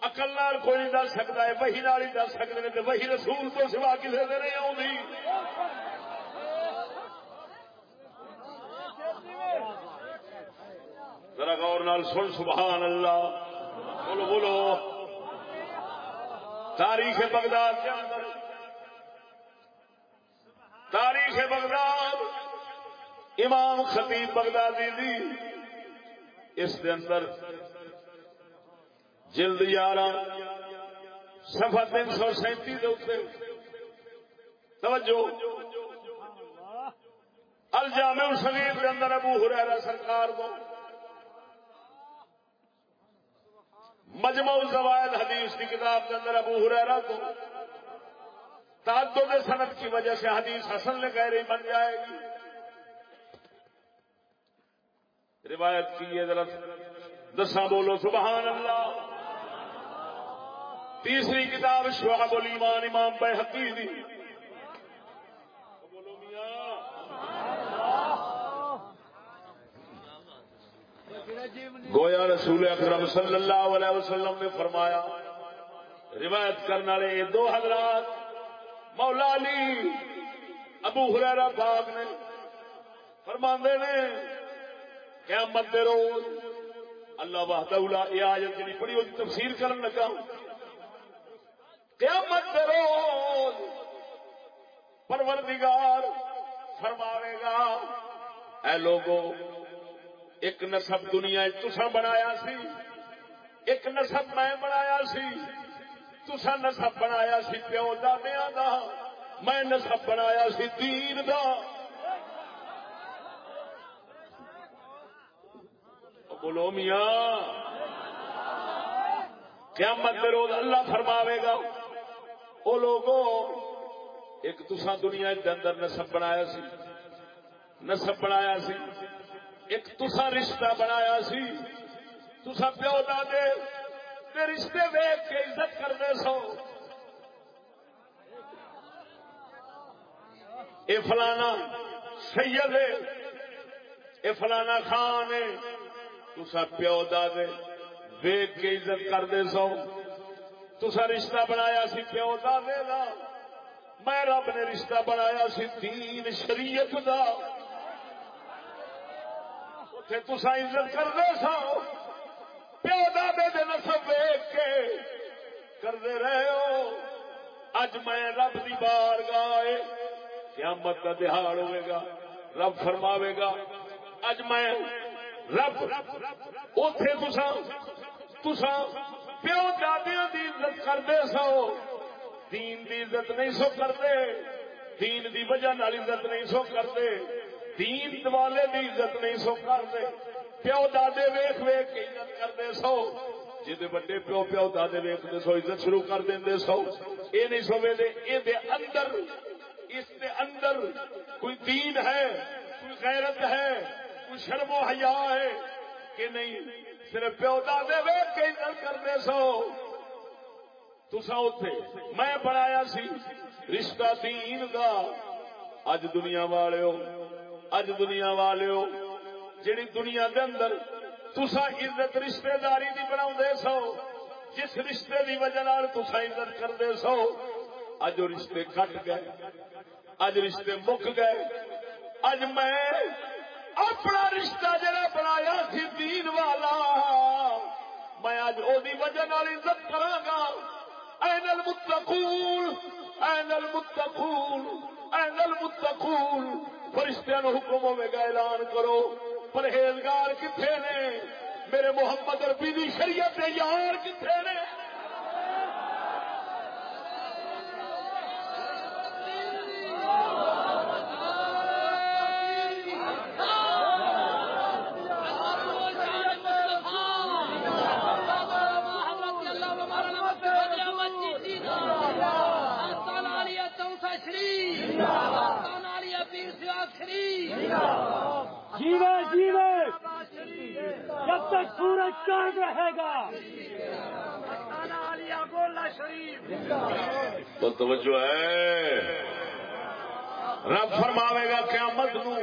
اکل نال کوئی نہیں دس سکتا ہے وہی نال ہی دس سکتے ہیں وہی رسول تو سوا کسی دے نہیں آؤں ذرا غور نال سن، سبحان اللہ۔ بولو بولو۔ تاریخ بغداد کے اندر۔ تاریخ بغداد۔ امام خطیب بغدادی دی، اس دے اندر جلد یارہ سفا تین سو سینتی توجہ۔ الجامع الصغیر کے اندر ابو ہریرہ سرکار کو مجمع الزوائد حدیث کی کتاب کے اندر ابو ہریرہ کو تعدد صنعت کی وجہ سے حدیث حسن نے کہہ رہی بن جائے گی۔ روایت کی ہے ذرا دساں بولو سبحان اللہ تیسری کتاب شعب الایمان امام بے حقیقی بولو، میاں۔ گویا رسول اکرم صلی اللہ علیہ وسلم نے فرمایا، روایت کرنے والے دو حضرات، مولا علی، ابو ہریرا پاک نے فرماندے نے قیامت دے روز اللہ وحدہ یہ آیت جڑی پڑھی ہوئی تفسیر کرن لگا قیامت دے روز پروردگار فرماوے گا، اے لوگو، ایک نسب دنیا تسا بنایا سی، ایک نسب میں بنایا سی تسا نسب بنایا سی پیو دادیا دا، میں نسب بنایا سی دین دا۔ بولو میاں۔ کیا مت روز اللہ فرماوے گا۔ وہ لوگوں ایک تسا دنیا کے اندر نسب بنایا سی۔ نسب بنایا سی۔ ایک تسا رشتہ بنایا سی۔ تسا پیو دادے، تے رشتے ویگ کے عزت کرنے سو۔ اے فلانا سید ہے اے فلانا خان ہے تسا پیو دادے ویگ کے عزت کرتے سو۔ تسا رشتہ بنایا سی پیو دادے کا میں رب نے رشتہ بنایا سی دین شریعت دا۔ اتے تسا عزت کرتے سو۔ پیو دادے دے نسب ویگ کے کرتے رہے ہو۔ اج میں رب دی بار گائے قیامت کا دہاڑ ہوئے گا۔ رب فرماوے گا، اج میں رب اتے تسا تسا پیو دادیا کی عزت کرتے سو، دین دی عزت نہیں سو کرتے دین دی وجہ نال عزت نہیں سو کرتے دین والے دی عزت نہیں سو کرتے پیو دادے ویخ ویخ کے عزت کرتے سو جی وڈے پیو پیو دادے ویختے سو، عزت شروع کر دیں سو یہ نہیں سو دے یہ اندر، اس دے اندر کوئی دین ہے، کوئی غیرت ہے کوئی شرم و حیا ہے کہ نہیں؟ صرف پیو دادے ویخ کے عزت کرتے سو۔ تسا اتے میں بنایا سی رشتہ دین دا۔ اج دنیا والے اج دنیا والے جیڑی دنیا دے اندر تسا عزت رشتے داری دی بنا سو، جس رشتے دی وجہ تسا عزت کرتے سو، اج رشتے کٹ گئے، اج رشتے مک گئے، اج میں اپنا رشتہ جڑا بنایا سی دین والا۔ میں اج وہ وجہ عزت کرا گا این المتقون این المتقون این المتقون۔ فرشتیاں نو حکم ہوے گا، اعلان کرو۔ پرہیزگار کتنے نے؟ میرے محمد ربی دی شریعت دے یار کتنے نے؟ جیوے جیوے۔ جب تک سورج چاند رہے گا۔ شریف تو توجہ ہے۔ رب فرماوے گا قیامت نو۔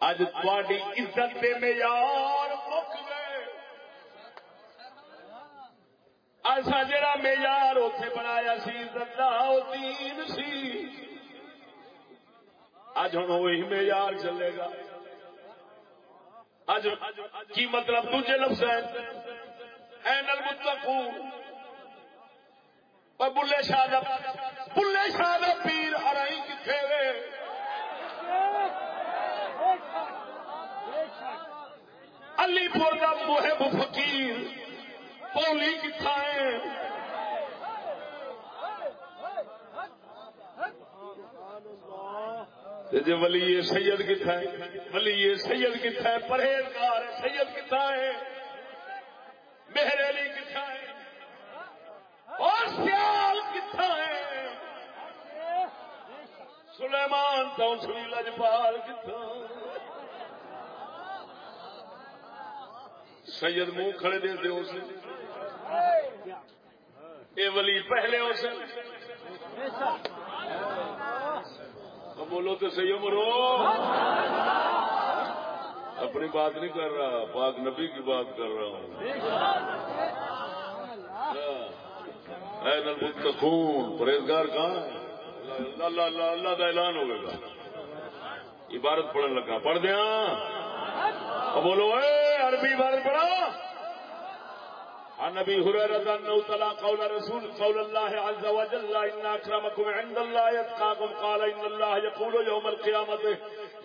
اج تاری عزت دے معیار مک گئے۔ ایسا جڑا معیار اتے بنایا سی، عزت دا دین سی۔ اج ہوں وہی معیار چلے گا۔ اج کی مطلب دوجے لفظ ہے این المتقون پر بلے شاہ دا بلے شاہ دا پیر ہرائی کتنے وے۔ علی پور کا محب فقیر، پولی کتنا ہے جی ولی سید کتنا ہے؟ ولی سید کتنا ہے؟ پرہیزگار سید کتنا ہے۔ میرے علی کتنا ہے۔ اور سیال کتنا ہے۔ سلیمان تو سنی لجپال کتنا سید منہ کھڑے دے دے اسے اے ولی پہلے اسے بولو تو صحیح مرو اپنی بات نہیں کر رہا، پاک نبی کی بات کر رہا ہوں۔ ہاں۔ خون پرہیزگار کہاں ہے؟ اللہ اللہ اللہ کا اعلان ہوگا عبارت پڑھنے لگا۔ پڑھ دیا۔ بولو، اے عربی عبارت پڑھا۔ عن ابي هريره انه تلا قول رسول قول الله عز وجل ان اكرمكم عند الله يتقاكم. قال ان الله يقول يوم القيامه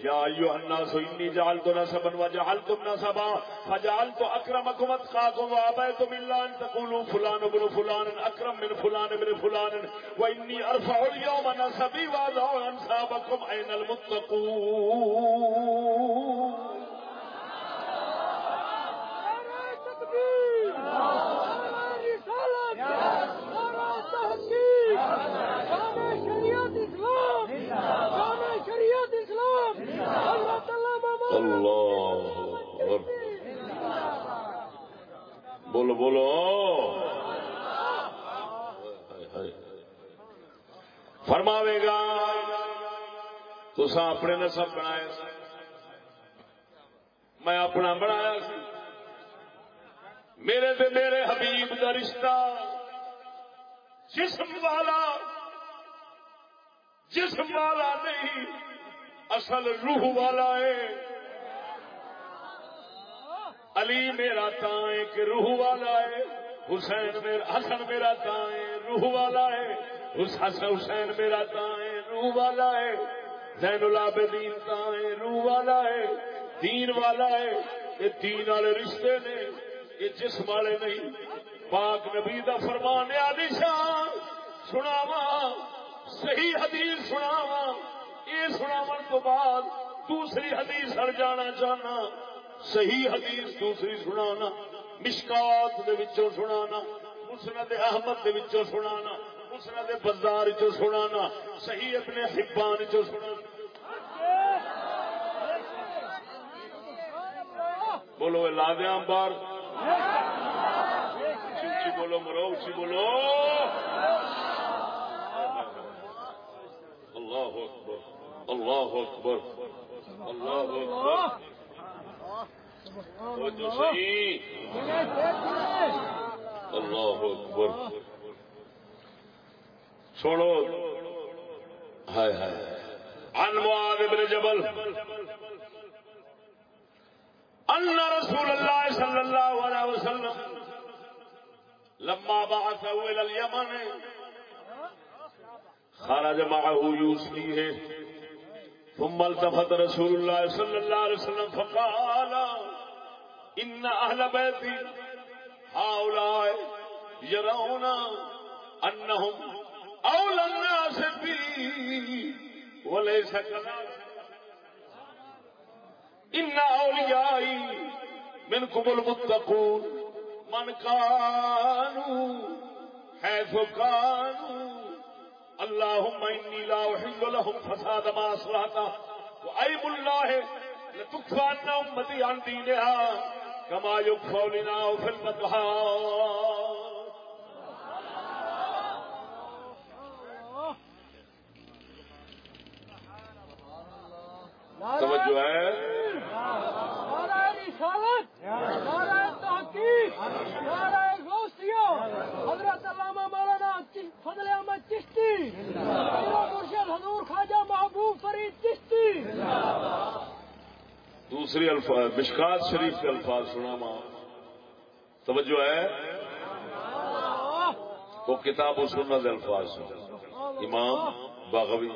يا ايها الناس اني جعلت نسبا وجعلتم نسبا، فجعلت اكرمكم اتقاكم وابيتم الا ان تقولوا فلان ابن فلان اكرم من فلان ابن فلان واني ارفع اليوم نسبي واضع انسابكم اين المتقون. اللہ بولو بولو۔ فرماوے گا تو اپنے نسب بنایا میں اپنا بنایا میرے تے میرے حبیب کا رشتہ، جسم والا جسم والا نہیں، اصل روح والا ہے۔ علی میرا تائیں کہ روح والا ہے، حسین میرا حسن میرا تائیں روح والا ہے۔ حسن حسین میرا تائیں روح والا ہے۔ زین العابدین تائیں روح والا ہے۔ دین والا ہے۔ یہ دین والے رشتے نے، یہ جسم والے نہیں۔ پاک نبی دا فرمان علی شان سناوا صحیح حدیث سناوا یہ سناو تو بعد دوسری حدیث ہر جانا چاہنا۔ صحیح حدیث دوسری سنانا، مشکات دے وچوں سنانا، مسند احمد دے وچوں سنانا، مسند بازار چو سنانا، صحیح اپنے حبان چو سنانا۔ بولو لا دیا بار اچھی بولو، مرو اچھی بولو۔ اللہ اکبر اللہ اکبر اللہ اکبر۔ اللہ اکبر۔ سنو۔ ہائے ہائے۔ عن معاذ بن جبل۔ ان رسول الله صلى الله عليه وسلم لما بعثه الى اليمن خرج معه يوسفيه ثم التفت رسول الله صلى الله عليه وسلم فقال ان اهل بيتي هؤلاء يرون انهم اولى الناس بي وليس كذلك ان اولیائی منکم المتقون من كانوا حيث كانوا اللهم اني لا احل لهم فساد ما اصلحت وايم الله لتكفى ان امتي عن دينها كما يكفى لنا في المطهار توجہ ہے؟ نعرہ رسالت، نعرہ تحقیق، نعرہ غوثیہ، حضرت علامہ مولانا فضل احمد چشتی مرشد حضور خواجہ محبوب فرید چشتی۔ دوسری الفاظ، مشکات شریف کے الفاظ سنا ماں۔ توجہ ہے؟ وہ کتاب و سنت الفاظ سنا۔ امام باغوی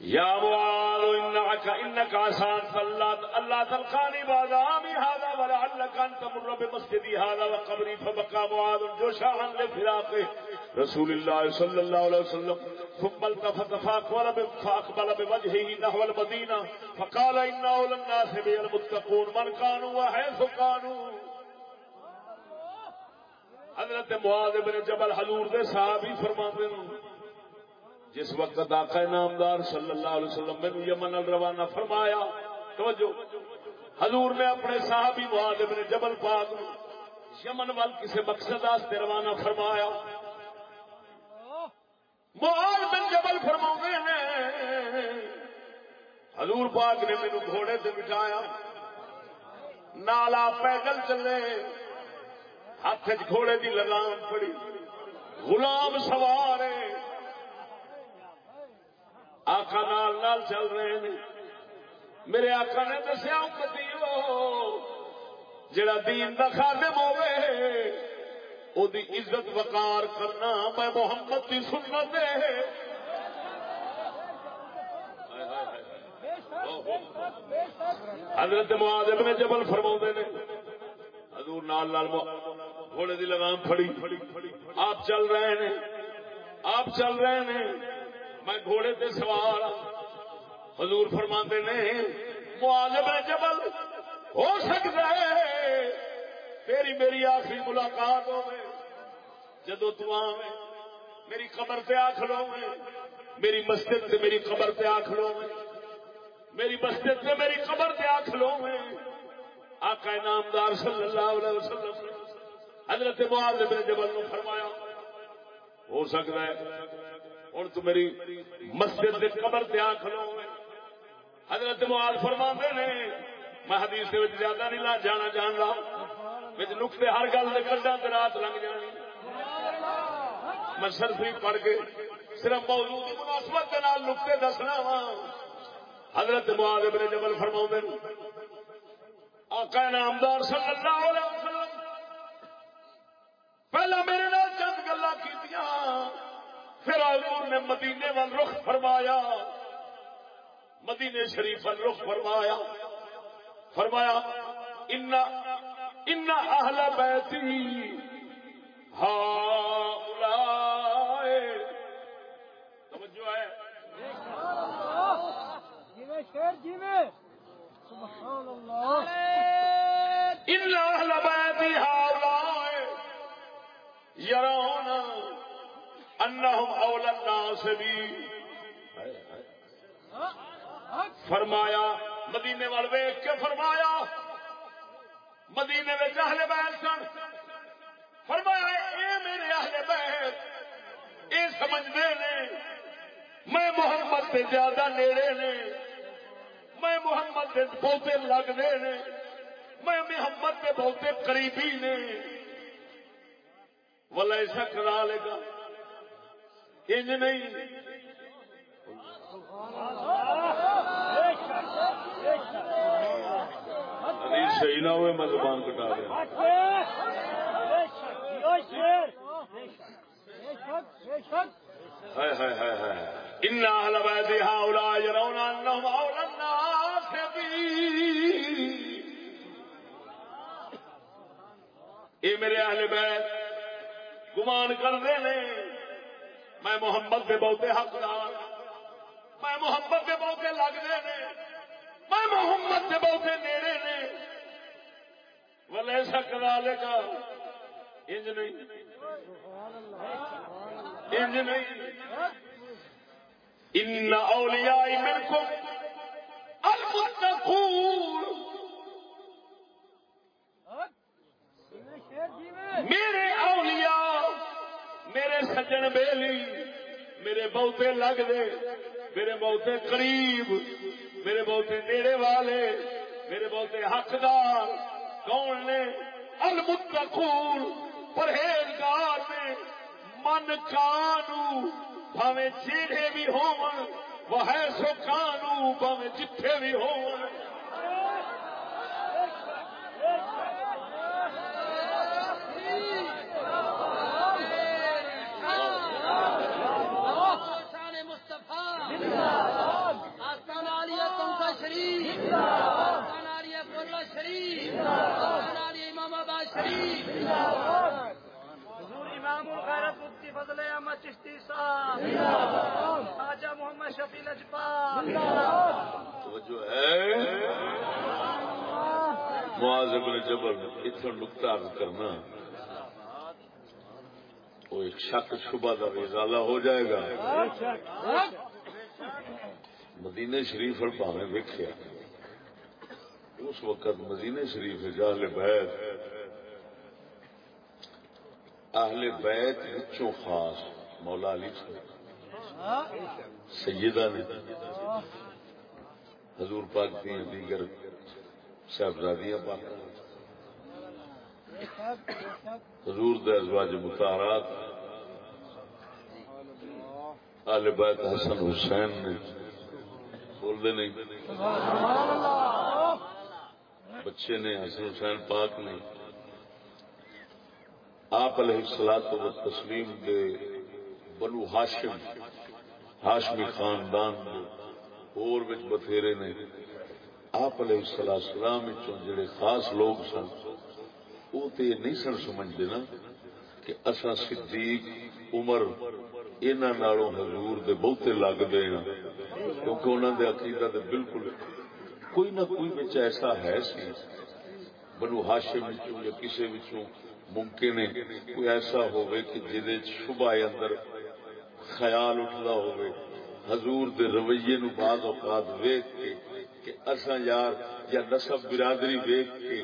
یا معاذ انك انك عسان الله الله تلقاني بعد عامي هذا ولعلك ان تمر بمسجدي هذا وقبري فبقى معاذ جشعا لفراقه رسول الله صلى الله عليه وسلم، ثم التفت فاقبل فاقبل بوجهه نحو المدينه فقال ان اولى الناس بي المتقون، من كانوا وحيث كانوا حضرت معاذ بن جبل حضور دے صحابی فرماندے ہیں جس وقت آقا نامدار صلی اللہ علیہ وسلم میں یمن روانہ فرمایا، توجہ، حضور نے اپنے صحابی معاذ ابن جبل پاک یمن وال کسی مقصد واسطے روانہ فرمایا۔ معاذ بن جبل فرما نے، حضور پاک نے مینو گھوڑے سے بٹھایا، نالا پیدل چلے، ہاتھ گھوڑے کی لگام پڑی غلام سوار ہے۔ آقا نال نال چل رہے ہیں۔ میرے آقا نے دسیا امتی جڑا دین دا خادم ہوے او دی عزت وقار کرنا میں محمد کی سنت ہے۔ حضرت معاذ ابن جبل فرما نے، حضور نال نال گھوڑے دی لگام پھڑی۔ آپ چل رہے ہیں، آپ چل رہے ہیں۔ میں گھوڑے تے سوار حضور فرما نے معاذ جبل، ہو سکتا ہے تیری میری آخری ملاقات ہو جدو تو آویں، میری قبر تے آ کھلو میری مسجد تے میری قبر تے آ کھلو میری مسجد تے میری قبر تے آ کھلو آقا نامدار صلی اللہ علیہ وسلم، حضرت معاذ بن جبل نے فرمایا، ہو سکتا ہے ہوں تو میری مسجد دے قبر تے کھلو حضرت معاذ فرما نے، میں حدیث دے زیادہ نہیں لا جانا جان رہا وچ نقطے ہر گل دے کڈا تے رات لنگ جانی۔ میں سرفی پڑھ کے صرف موضوع کی مناسبت کے نال نقطے دسنا وا حضرت معاذ ابن جبل فرماؤں آقا نامدار صلی اللہ علیہ وسلم، پہلا میرے نال چند گلا کیتیاں۔ پھر حضور نے مدینے وال رخ فرمایا مدینے شریف وال رخ فرمایا فرمایا ان ان اہل بیتی ہاں سبحان اللہ۔ ان اہل بیتی انهم اولى الناس بي فرمایا، مدینے وال ویخ کے فرمایا، مدینے میں اہل بیت سن۔ فرمایا، اے میرے اہل بیت، اے سمجھتے نے، میں محمد سے زیادہ نیڑے نے، میں محمد سے بہتے لگتے نے، میں محمد کے بہتے قریبی نے۔ ولا ایسا کرا لے گا۔ انج نہیں۔ حدیث صحیح نہ ہوئے، میں زبان کٹا دیا ان اهل بیت هؤلاء يرون انهم اولى الناس اے میرے اہل بیت، گمان کرتے نے میں محمد کے بہتے حقدار میں محمد کے بہتے لگتے نے۔ میں محمد کے بہتے نیڑے نے۔ ول ایسا لے گا انج نہیں۔ انج نہیں۔ ان اولیاء منکم المتقون۔ میرے میرے سجن بیلی، میرے بہتے لگ دے، میرے بہتے قریب، میرے بہتے نیڑے والے، میرے بہتے حقدار، کون نے؟ المتقون، پرہیزگار نے۔ من کانو بھاوے جیڑے بھی ہون، وہ ہے سو کانو بھاوے جتھے بھی ہون آستان مصطفیٰ آستان عالیہ تمکا شریف آستان عالیہ برلا شریف آستان عالیہ امام آباد شریف حضور امام الغیرت مفتی فضل احمد چشتی صاحب۔ خواجہ محمد شفیع لجپال توجہ ہے۔ معاذ ابن جبل، اتنا نقطہ عرض کرنا۔ وہ ایک شک شبہ کا ازالہ ہو جائے گا۔ مدینے شریف اور پاوے ویکیا اس وقت مدینے شریف جاہل بیت اہل بیت وچوں خاص مولا علی صاحب سیدہ نے۔ حضور پاک دیا دیگر صاحبزادیاں پاک۔ حضور دے ازواج متحرات آل بیت حسن حسین نے۔ بول دے نہیں بچے نے حسن حسین پاک نے۔ آپ علیہ السلاط و تسلیم دے بنو ہاشم، ہاشمی خاندان اور وچ بتھیرے نے، آپ علیہ السلام سلام جڑے خاص لوگ سن وہ تو یہ نہیں سن سمجھتے نا کہ اصا صدیق، عمر انہوں نالوں حضور دے بہتے لگتے ہیں کیونکہ انہوں دے عقیدہ دے بالکل کوئی نہ کوئی بچ ایسا ہے سی۔ بنو ہاشم یا کسی ممکن ہے کوئی ایسا ہوئے کہ جہد شبہ اندر خیال اٹھتا ہوئے حضور دے رویے نو بعض اوقات ویخ کے کہ اصا یار یا نسب برادری ویخ کے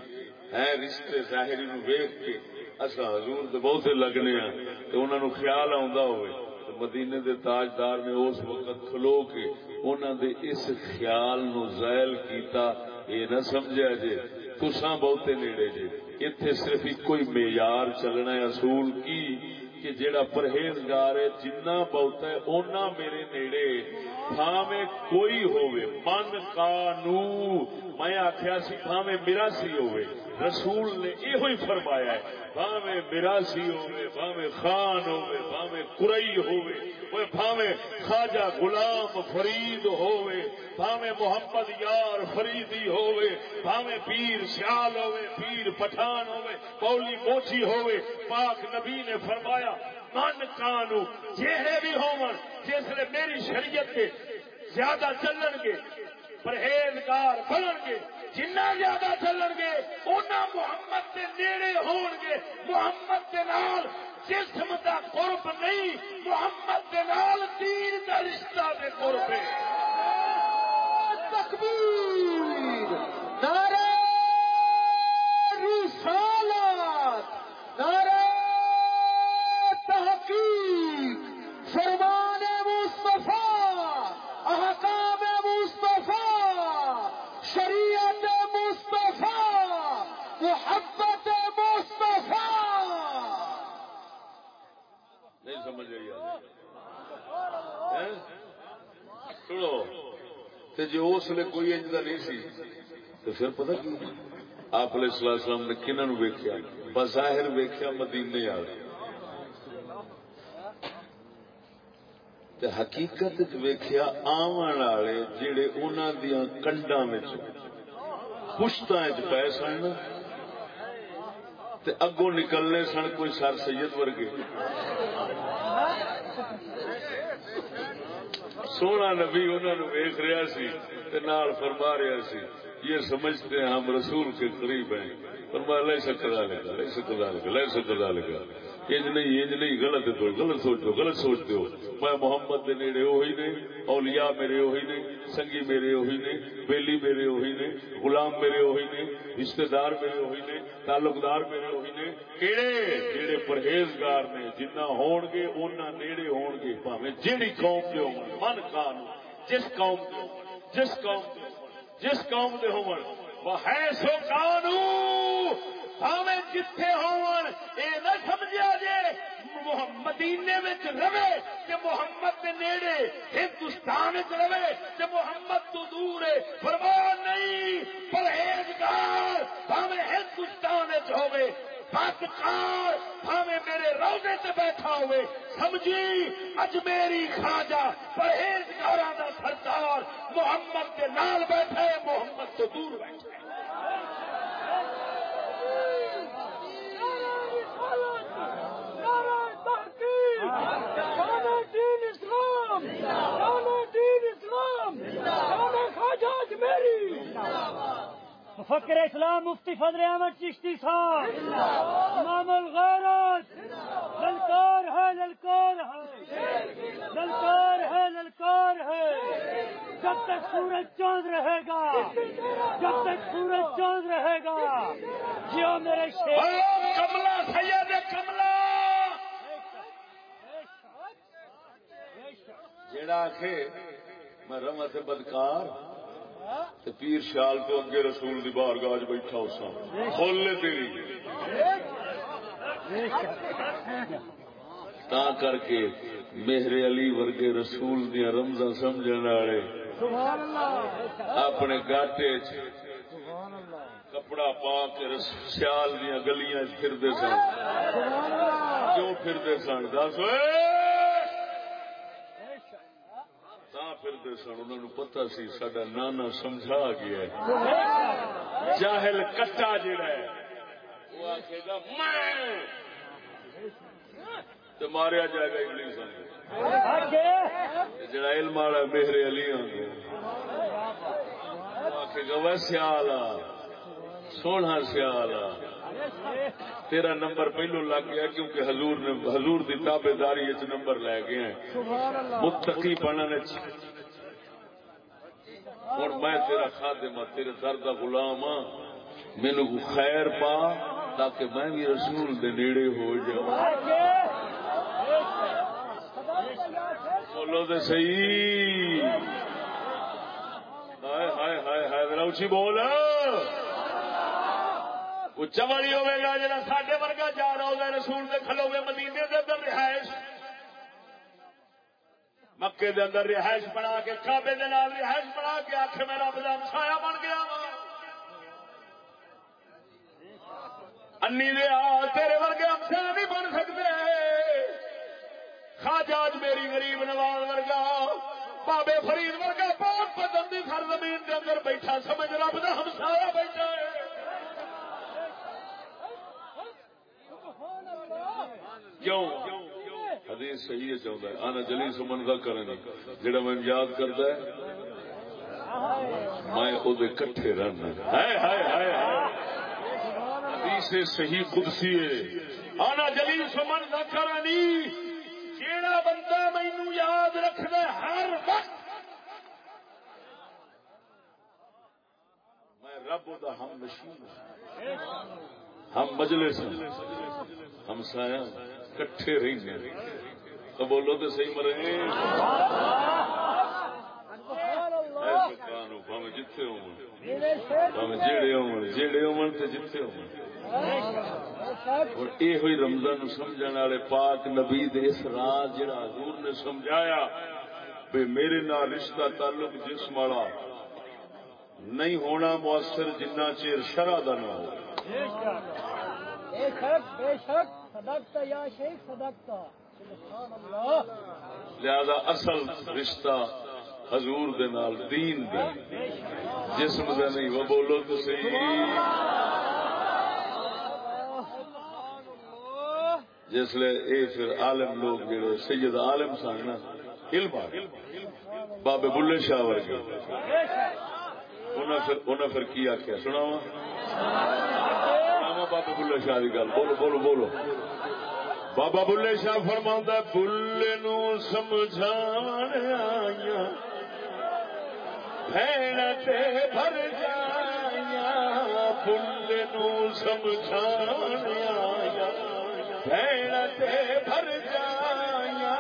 ہے رشتے ظاہری نو ویخ کے اصا حضور دے بہتے لگنے ہیں تو انہوں نے خیال آندا ہوئے مدینے دے تاجدار نے اس وقت کھلو کے انہوں دے اس خیال نو زائل کیتا۔ یہ نہ سمجھا جے، تساں بہتے نیڑے جے۔ اتنے صرف کوئی معیار چلنا ہے اصول کی کہ جیڑا پرہیزگار ہے، جنہ بہت ہے، اونا میرے نیڑے، بھاوے کوئی ہوئے من کانو میں آخیا سی، بھاوے میرا سی ہوئے رسول نے یہ ہی فرمایا ہے بھاوے میرا سی ہوئے بھاوے خان ہوئے بھاوے قرئی ہوئے وہ بھاوے خواجہ غلام فرید ہوئے بھاوے محمد یار فریدی ہوئے بھاوے پیر سیال ہوئے پیر پٹھان ہوئے پولی موچی ہوئے پاک نبی نے فرمایا، من کانو، جہے بھی ہون جس میری شریعت کے زیادہ چلن گے پرہیزگار بنن گے جنہ زیادہ چلن گے اُنہ محمد کے نیڑے ہون گے محمد کے نال جسم دا قرب نہیں، محمد کے نال دین دا رشتہ دے قرب ہے۔ تکبیر نعرہ رسالت نعرہ تحقیق فرمان مصطفیٰ احکام مصطفیٰ شریعت مصطفیٰ محبت مصطفیٰ نہیں سمجھ رہی ہیں؟ سنو۔ تے جو اس لیے کوئی انجدہ نہیں سی تو پھر پتہ کی؟ آپ علیہ السلام نے کنہوں نو ویکھیا؟ بظاہر ویکھیا مدینے والے۔ تے حقیقت وچ ویکھیا آون والے جڑے انہاں دیاں کنڈاں وچ پشتاں وچ پے سن۔ تے اگوں نکلنے سن کوئی سر سید ورگے۔ سونا نبی انہوں نے ویخ رہا سی تے نال فرما رہا سی، یہ سمجھتے ہیں ہم رسول کے قریب ہیں۔ فرمایا لے سکتا لگا لے سکتا لگا لے سکتا لگا انج نہیں انج نہیں غلط تو غلط سوچتے ہو غلط سوچتے ہو میں محمد دے نیڑے وہی نے اولیاء میرے وہی نے سنگی میرے وہی نے بیلی میرے وہی نے غلام میرے وہی نے رشتہ دار میرے وہی نے تعلق دار میرے وہی نے کہڑے جڑے پرہیزگار نے جنہ ہون گے انہ نیڑے ہون گے پاویں جیڑی قوم دے ہون من کان جس قوم دے جس قوم دے جس قوم دے ہون وہ ہے سو قانو بھاویں جتھے ہون اے نہ سمجھیا جے مدینے وچ رہے تے محمد دے نیڑے ہندوستان وچ رہے تے محمد تو دور ہے۔ فرمایا نہیں، پرہیزگار بھاویں ہندوستان وچ ہوے بدکار بھاویں میرے روزے تے بیٹھا ہوئے سمجھی؟ اج میری خواجہ پرہیزگاراں دا سردار محمد کے نال بیٹھا ہے، محمد تو دور بیٹھا ہے دین اسلام دین اسلام خواجہ میری مفکر اسلام مفتی فضل احمد چشتی صاحب امام الغیرت للکار ہے للکار ہے للکار ہے للکار ہے جب تک سورج چاند رہے گا جب تک سورج چاند رہے گا جیو میرے شیر او کملا سید کملا جیڑا آخے میں سے بدکار۔ پیر شال تو اگے رسول دی بارگاہ وچ بیٹھا ہوسا کھول تیری۔ تا کر کے مہر علی ورگے رسول دیا رمزاں سمجھن والے۔ اپنے گاٹے چ کپڑا پا کے سیال دیا گلیاں چ پھردے سن۔ کیوں پھردے سن، دس۔ اوئے تا سن، انہوں نے پتا سی سڈا نانا سمجھا گیا جاہل کٹا جڑا ہے۔ وہ آخے گا، میں! ماریا جائے گا انگلش جڑا علم والا میرے علی آخے گا وہ سیالا سونا سیالا، تیرا نمبر پہلو لگ گیا کیونکہ حضور نے، حضور دی تابے داری نمبر لے گئے ہیں۔ متقی بننے اور میں تیرا خادم ہاں تیرے در دا غلام ہاں مینو خیر پا تاکہ میں بھی رسول دے نیڑے ہو جاؤں۔ بولو تو صحیح۔ ہائے ہائے ہائے ہائے، ذرا اچھی بول۔ اچا والی ہوے گا جا سڈے ورگا جا رہا ہوگا رسول دے کھلو گے مدینے دے اندر رہائش۔ مکے دے اندر رہائش بنا کے کابے دے نال رہائش بنا کے آخ میں رب کا سایہ بن گیا انی دے آ تیرے ورگے ہمسا نہیں بن سکتے۔ خاجاج میری غریب نواز ورگا، بابے فرید ورگا پاک پتن دی سر زمین دے اندر بیٹھا، سمجھ رب دا ہمسایا بیٹھا ہے۔ کیوں؟ حدیث صحیح چاہتا ہے آنا جلی سمن کا کریں جڑا میں یاد کرتا ہے، میں وہ کٹھے رہنا۔ حدیث صحیح قدسی ہے۔ آنا جلیل سمن نہ کرانی جیڑا بندہ مینو یاد رکھنا ہر وقت، میں رب دا ہم نشین ہم مجلس ہم سایہ کٹھے رہنے تو بولو تو صحیح مرے۔ جتھے جتھے اور یہ ہوئی رمضان سمجھنے والے پاک نبی دے اس راز جڑا حضور نے سمجھایا، بے میرے نال رشتہ تعلق جسم والا نہیں ہونا مؤثر جنہ چیر شرع دا نہ ہو۔ بے شک بے شک صدقت یا شیخ صدقت سبحان اللہ۔ لہذا اصل رشتہ حضور دے نال، دین دی جسم دا نہیں، وہ بولو تو صحیح جس لے اے پھر عالم لوگ جڑے، سید عالم سن نا، علم بابے بلے شاہ ورگے۔ انہاں پھر انہاں پھر کی آخیا سناوا سناوا بابے بلے شاہ کی گل، بولو بولو بولو۔ بابا بلے شاہ فرما بلے نو سمجھان آیا بھین تے بھر جایا بلے نو سمجھان آیا بھین تے بھر جایا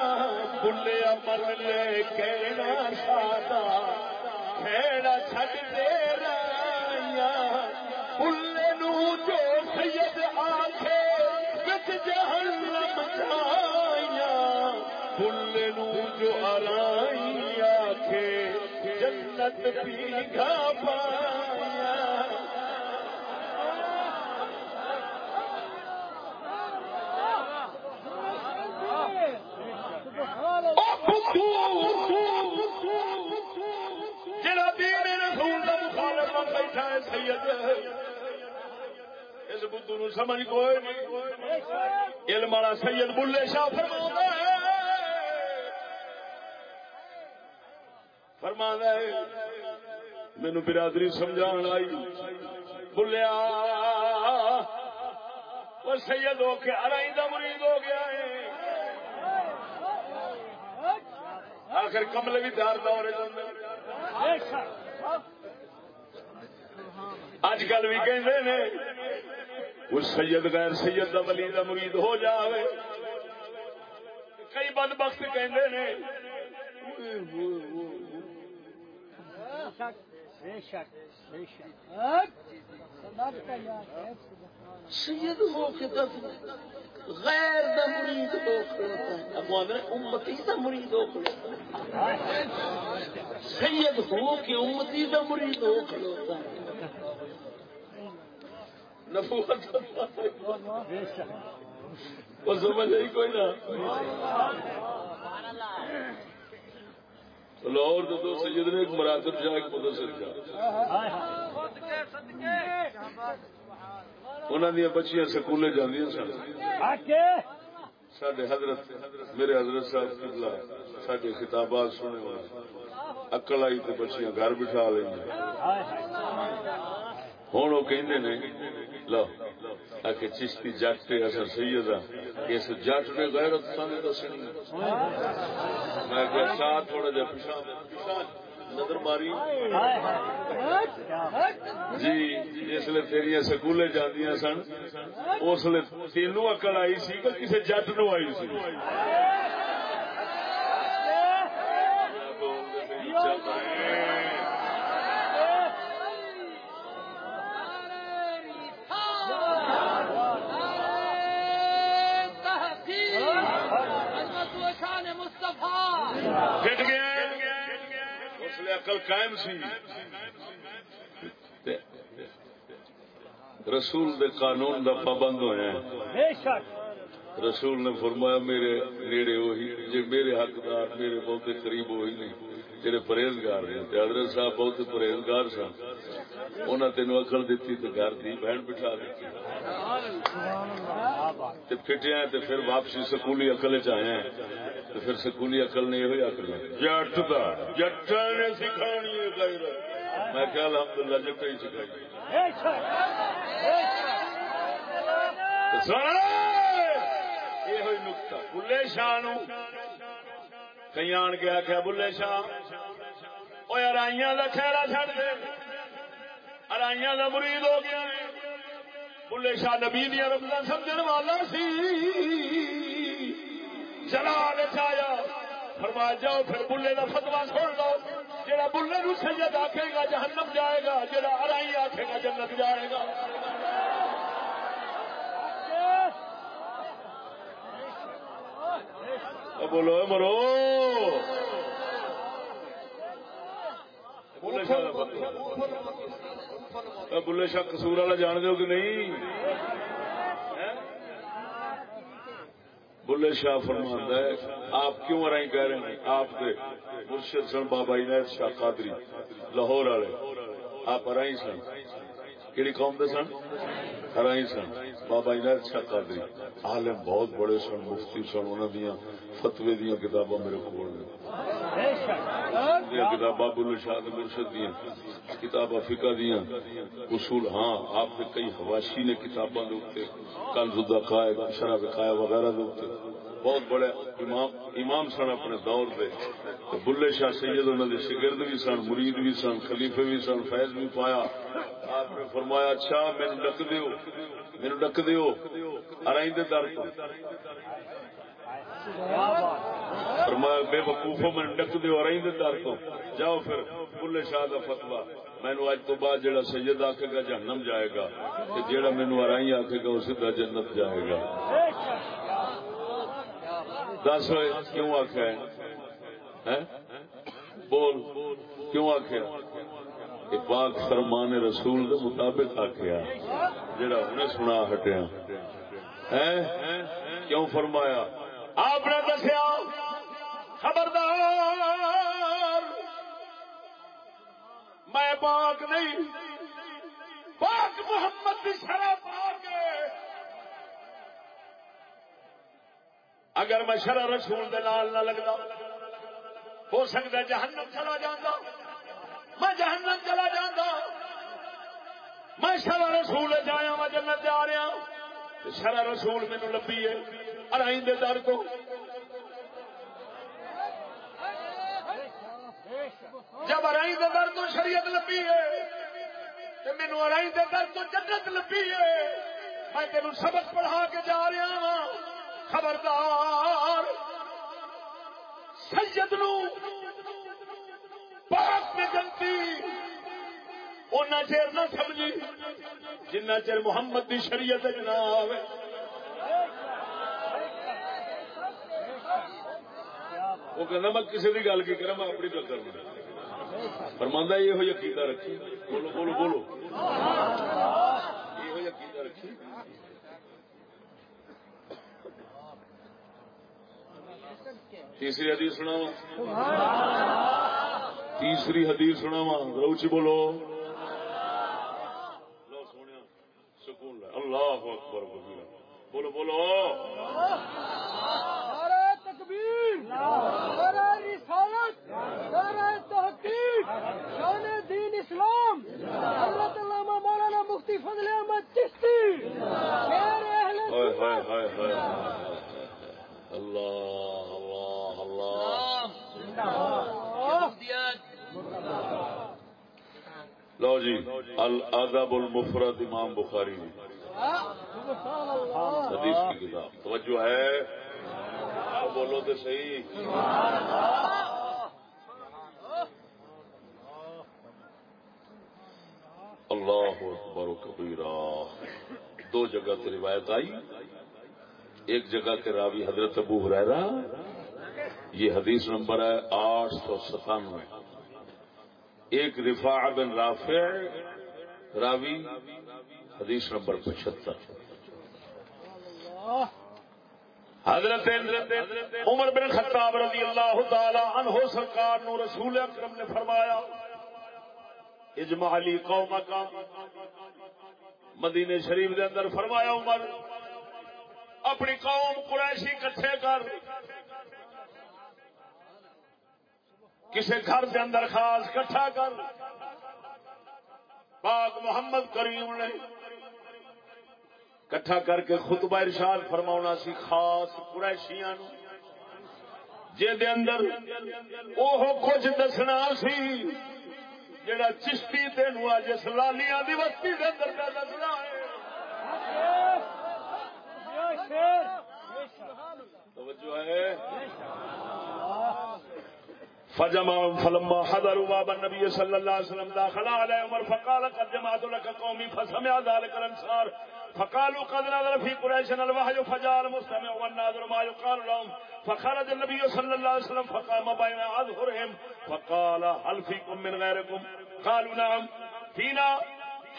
بلے امر لے کہنا سادا کھیڑا چھٹ دے جنت پیگا پایا۔ جڑا دین رسول مخالف بیٹھا ہے، سید۔ اس بدھو نو سمجھ کوئی نہیں۔ علم والا سید بلے شاہ فرما ہے فرما ہے، مینو برادری سمجھان آئی. بلیا وہ سید ہو کے ارائی دا مرید ہو گیا ہے. آخر کملے بھی دار دور اج کل بھی کہندے نے اس سید غیر سید دا ولی دا مرید ہو جاوے. کئی بد بخت کہندے نے بے شک بے شک۔ سید ہو کے دس غیر دا مرید ہو ہے۔ اب وہ آدھے امتی دا مرید ہو کھڑوتا ہے۔ سید ہو کے امتی دا مرید ہو ہے۔ نبوت بے شک۔ وہ سمجھ آئی کوئی نہ۔ لاہور دے دو سید نے ایک مراتب جا، ایک مدثر جا۔ انہوں دیا بچیاں سکولے جاندیاں سن۔ سڈے حضرت، میرے حضرت صاحب قبلہ سڈے خطابات سنے ہوئے اکل آئی تو بچیاں گھر بٹھا لیں ہوں وہ کہندے نے لو آ چشتی جٹ تے اثر سید اس جٹ نے غیرت سامنے دسنی میں کہ ساتھ تھوڑا جہا پیچھا نظر ماری۔ جی اس لیے تیریا سکولے جاندیاں سن، اس لیے تینوں اکل آئی سی کہ کسی جٹ نو آئی سی۔ عقل قائم سی۔ رسول دے قانون دا پابند شک۔ رسول نے فرمایا میرے نیڑے وہی جی میرے حقدار میرے بہت قریب وہی نہیں جڑے پرہیزگار ہیں۔ تے حضرت صاحب بہت پرہیزگار سن۔ انہاں تینوں اکل دیتی تے گھر دی بہن بٹھا دیتی تے پھٹیا تے پھر واپسی سکولی اکل چ آیا تو پھر سکولی عقل نے یہ عقل جٹ کا جٹ نے سکھانی میں کہ الحمدللہ جٹ ہی سکھائی۔ یہ ہوئی نکتا بلے شاہ نو۔ کئی آن کے آخیا بلے شاہ۔ وہ ارائیاں کا خیرا چڑ دے۔ ارائیاں کا مرید ہو گیا۔ بلے شاہ نبی دیا رمضا سمجھن والا سی۔ چلا آیا فرما جاؤ۔ پھر بلے کا فتوا سن لو۔ جہاں بلے نو سید آخے گا جہنم جائے گا جہاں ارائی آخے گا جنت جائے گا۔ بولو مرو۔ بلے شاہ دا بلے شاہ کسور والا جان دو کہ نہیں؟ بلے شاہ فرماتا ہے، آپ کیوں ارائی کہہ رہے ہیں؟ آپ کے مرشد سن بابا عنایت شاہ قادری، لاہور والے، آپ ارائی سن؟ کہڑی قوم دے سن؟ ارائی سن۔ بابا عنایت شاہ قادری عالم بہت بڑے سن، مفتی سن انہوں دیا فتوی دیا کتاباں میرے کو کتاباں بلے شاہ مرشد دیا کتاباں فقہ دیا اصول ہاں آپ کے کئی حواشی نے کتاباں دے اوپر کنز الدقائق شرح وقایا وغیرہ دے بہت بڑے امام امام سن اپنے دور دے۔ بلے شاہ سید انہوں نے شگرد بھی سن، مرید بھی سن خلیفے بھی سن، فیض بھی پایا۔ آپ نے فرمایا اچھا مینو ڈک دیو مینو ڈک دیو۔ ارائی دے در تو۔ فرمایا، بے وقوفو میں ڈک دیو ارائی دے در تو۔ جاؤ پھر، بلے شاہ کا فتوا مینو اج تو بعد جڑا سید آکھے گا، جہنم جائے گا۔ تے جڑا مینو ارائی آکھے گا وہ سیدھا جنت جائے گا۔ دس ہوئے، کیوں آخیا ہے بول، کیوں آخیا پاک فرمان رسول کے مطابق آخیا جڑا انہیں سنا ہٹیا کیوں فرمایا؟ آپ نے دسیا، خبردار۔ میں پاک نہیں۔ پاک محمد کی شرح پاک ہے۔ اگر میں شرح رسول دے نال نہ لگتا۔ ہو سکتا ہے جہنم چلا جانا میں جہنم چلا جانا میں شرح رسول جایا میں جنت جا رہا شرح رسول مینو لبھی ہے۔ ارائی دے در کو۔ جب ارائی دے در تو شریعت لبھی ہے۔ مینو ارائی دے در تو جنت لبھی ہے۔ میں تینوں سبق پڑھا کے جا رہا ہوں خبردار۔ سید نو پاک میں جنتی اُنہ چیر نہ سمجھی جنہ چیر محمد کی شریعت نہ آئے وہ کہنا میں کسی کی گل کی کرا میں اپنی گل کرنا فرماندہ یہ ہوئی عقیدہ رکھی۔ بولو بولو بولو۔ یہ ہوئی عقیدہ رکھی۔ تیسری حدیث سنا تیسری حدیث سنا روچی بولو۔ لو سونے سکون لے۔ اللہ اکبر بولو بولو۔ تکبیر رسالت تحقیق شان دین اسلام۔ حضرت علامہ مولانا مفتی فضل احمد چشتی۔ اللہ۔ لو جی الادب المفرد امام بخاری سبحان حدیث کی کتاب۔ توجہ ہے۔ بولو تو صحیح۔ اللہ اکبر و کبیرہ۔ دو جگہ سے روایت آئی۔ ایک جگہ کے راوی حضرت ابو ہریرا یہ حدیث نمبر ہے آٹھ سو ستانوے۔ ایک رفاع بن رافع راوی، حدیث نمبر پچہتر۔ حضرت عمر بن خطاب رضی اللہ تعالی عنہ سرکار نو رسول اکرم نے فرمایا اجمالی قوم کا۔ مدینے شریف دے اندر فرمایا، عمر، اپنی قوم قریشی کٹھے کر۔ کسی گھر کے اندر خاص کٹھا کر۔ پاک محمد کریم نے کٹھا کر کے خطبہ ارشاد فرما سی خاص قریشیاں نو۔ جے اندر وہ کچھ دسنا سی جڑا چشتی تین اج سلالیاں دی بستی دے اندر پہ دسنا ہے۔ توجہ ہے۔ فجمع فلما حضروا باب النبي صلى الله عليه وسلم داخل على عمر فقال قد جمعت لك قومي فسمع ذلك الانصار فقالوا قد نظر في قريش الوحي فجاء المستمع والناظر ما يقال لهم فخرج النبي صلى الله عليه وسلم فقام بين اظهرهم فقال هل فيكم من غيركم قالوا نعم فينا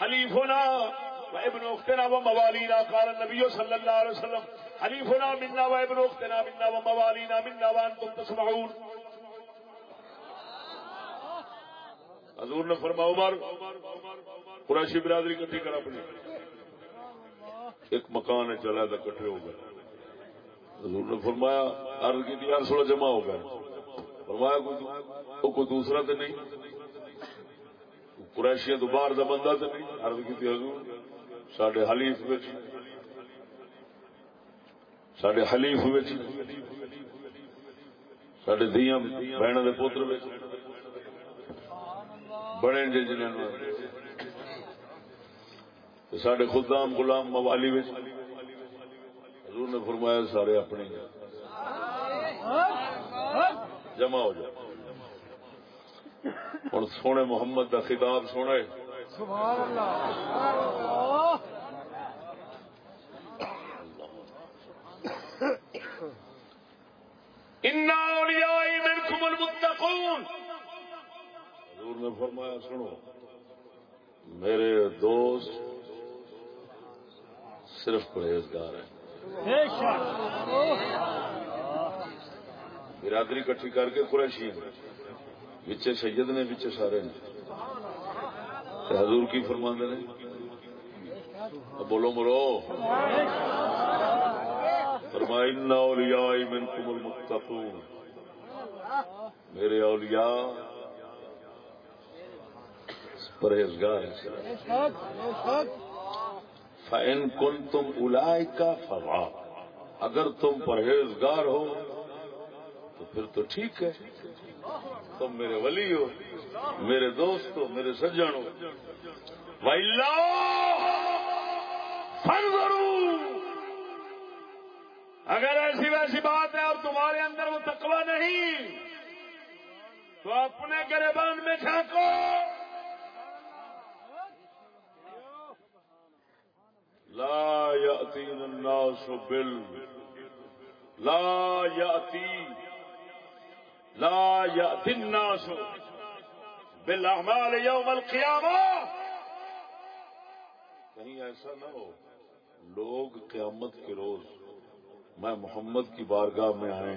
حليفنا وابن اختنا وموالينا قال النبي صلى الله عليه وسلم حليفنا منا وابن اختنا منا وموالينا منا وانتم تسمعون حضور نے فرما عمر، قریشی برادری کٹھی کر اپنی۔ ایک مکان ہے چلا تھا کٹھے ہو گئے۔ حضور نے فرمایا، عرض کی تھی یار سولہ جمع ہو گئے۔ فرمایا، کوئی کوئی دوسرا تو نہیں۔ قریشیاں تو باہر کا بندہ تو نہیں۔ عرض کی تھی، حضور سڈے حلیف سڈے حلیف سڈے دیا بہن کے پوتر بڑے جی جنہوں سڈے خدام غلام موالی حضور نے فرمایا سارے اپنے جمع ہو جائے ہوں سونے محمد کا خطاب سونا حضور نے فرمایا سنو میرے دوست صرف پرہیزگار ہیں۔ برادری کٹھی کر کے قریشی بچے سید نے بچے سارے نے۔ حضور کی فرماند نے بولو مرو۔ فرمائی اولیاء منکم المتقون۔ میرے اولیاء پرہیزگار فین کن تم الائی کا فوا اگر تم پرہیزگار ہو، تو پھر تو ٹھیک ہے۔ تم میرے ولی ہو، میرے دوست ہو، میرے سجن ہو۔ اگر ایسی ویسی بات ہے اور تمہارے اندر وہ تقوی نہیں، تو اپنے گربان میں جھانکو۔ لا يأتين الناس بال لا يأتي لا يأتي الناس بالأعمال يوم القيامة. کہیں ایسا نہ ہو. لوگ قیامت کے روز میں محمد کی بارگاہ میں آئے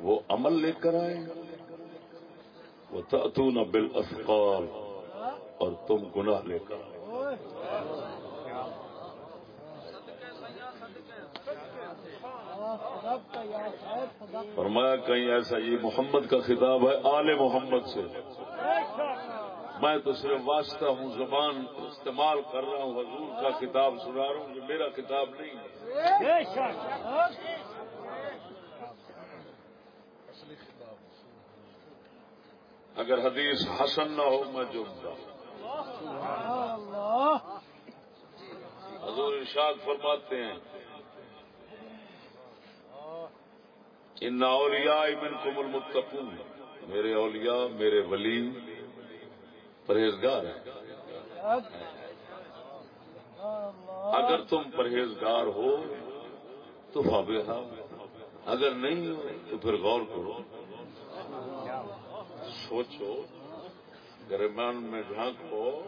وہ عمل لے کر آئے وہ تأتون بالأثقال اور تم گناہ لے کر آئے فرمایا کہیں ایسا یہ محمد کا خطاب ہے آل محمد سے۔ میں تو صرف واسطہ ہوں، زبان استعمال کر رہا ہوں، حضور کا کتاب سنا رہا ہوں، یہ میرا کتاب نہیں اگر حدیث حسن نہ ہو، میں جو حضور ارشاد فرماتے ہیں ان اولیاء منکم المتقون، میرے اولیاء، میرے ولی، پرہیزگار ہیں۔ اگر تم پرہیزگار ہو، تو فابے اگر نہیں ہو، تو پھر غور کرو۔ سوچو گرمان میں جھانکو۔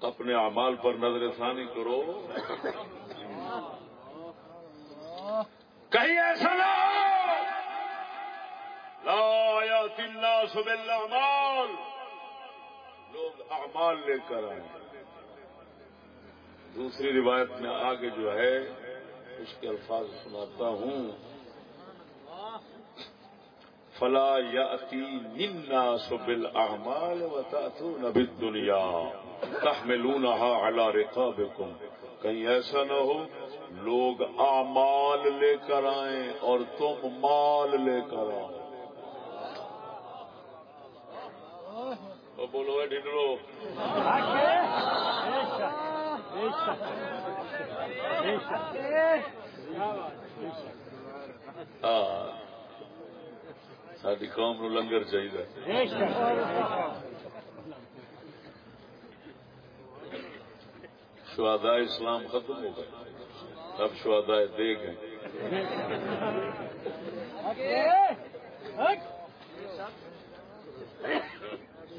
اپنے اعمال پر نظر ثانی کرو۔ کہیں ایسا نہ لا یاتی الناس بالاعمال لوگ اعمال لے کر آئے دوسری روایت میں آگے جو ہے، اس کے الفاظ سناتا ہوں۔ فلا یاتی الناس بالاعمال وتاتون بالدنیا۔ تحملونها على رقابکم۔ کہیں ایسا نہ ہو لوگ اعمال لے کر آئیں اور تم مال لے کر آؤ۔ او بولو ڈھنڈرو ساری قوم نو لنگر چاہیے شہداء اسلام ختم ہو گئے۔ اب شہداء دے گئے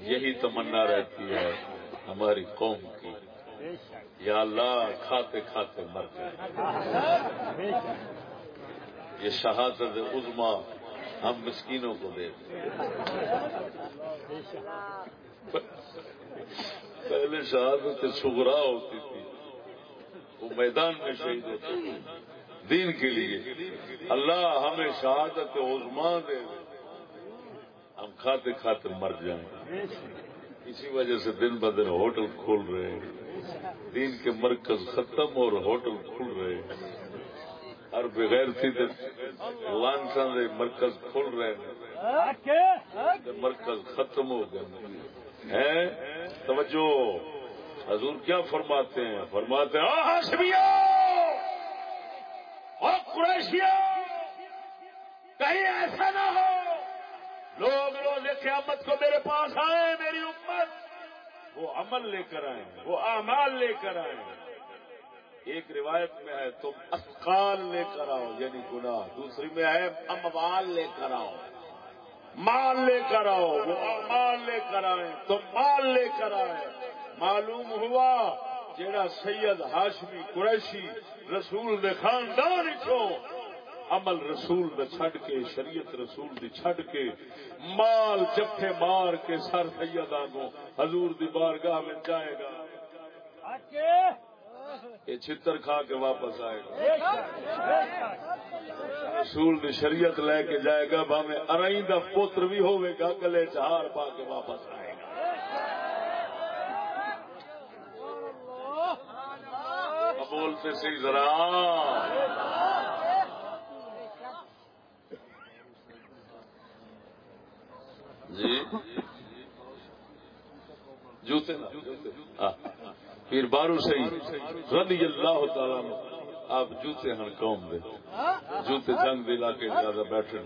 یہی تمنا رہتی ہے ہماری قوم کی۔ یا اللہ کھاتے کھاتے مر گئے یہ شہادت عظما ہم مسکینوں کو دے دیں۔ پہلے شہادت سغرا ہوتی تھی۔ وہ میدان میں شہید ہوتے تھے دین کے لیے۔ اللہ ہمیں شہادت عظما دے۔ ہم کھاتے کھاتے مر جائیں۔ اسی وجہ سے دن ب دن ہوٹل کھول رہے ہیں۔ دین کے مرکز ختم اور ہوٹل کھل رہے ہیں۔ ہر بغیر تھی لانسا دے مرکز کھل رہے ہیں۔ مرکز ختم ہو گئے ہیں؟ توجہ! حضور کیا فرماتے ہیں؟ فرماتے ہیں اور قریشیو کہیں ایسا نہ ہو! لوگ روز قیامت کو میرے پاس آئے، میری امت! وہ عمل لے کر آئے وہ اعمال لے کر آئے ایک روایت میں ہے، تم اسکال لے کر آؤ یعنی گناہ۔ دوسری میں ہے، اموال لے کر آؤ۔ مال لے کر آؤ، وہ مال لے کر آئے تم مال لے کر آئے معلوم ہوا جیڑا سید ہاشمی قریشی رسول دے خاندان عمل رسول دے چھڈ کے، شریعت رسول دی چھڈ کے، مال جفے مار کے سر سید آگو حضور دی بارگاہ میں جائے گا۔ یہ چھتر کھا کے واپس آئے گا۔ رسول دی شریعت لے کے جائے گا باوے ارائی دا پوتر بھی ہوئے گا، گلے چہار پا کے واپس آئے گا۔ بولتے سی ذرا۔ جی۔ جوتے ہاں۔ پھر بارو سی رضی اللہ تعالی نے آپ جوتے ہیں قوم دے۔ جوتے جنگ دے علاقے زیادہ بیٹھے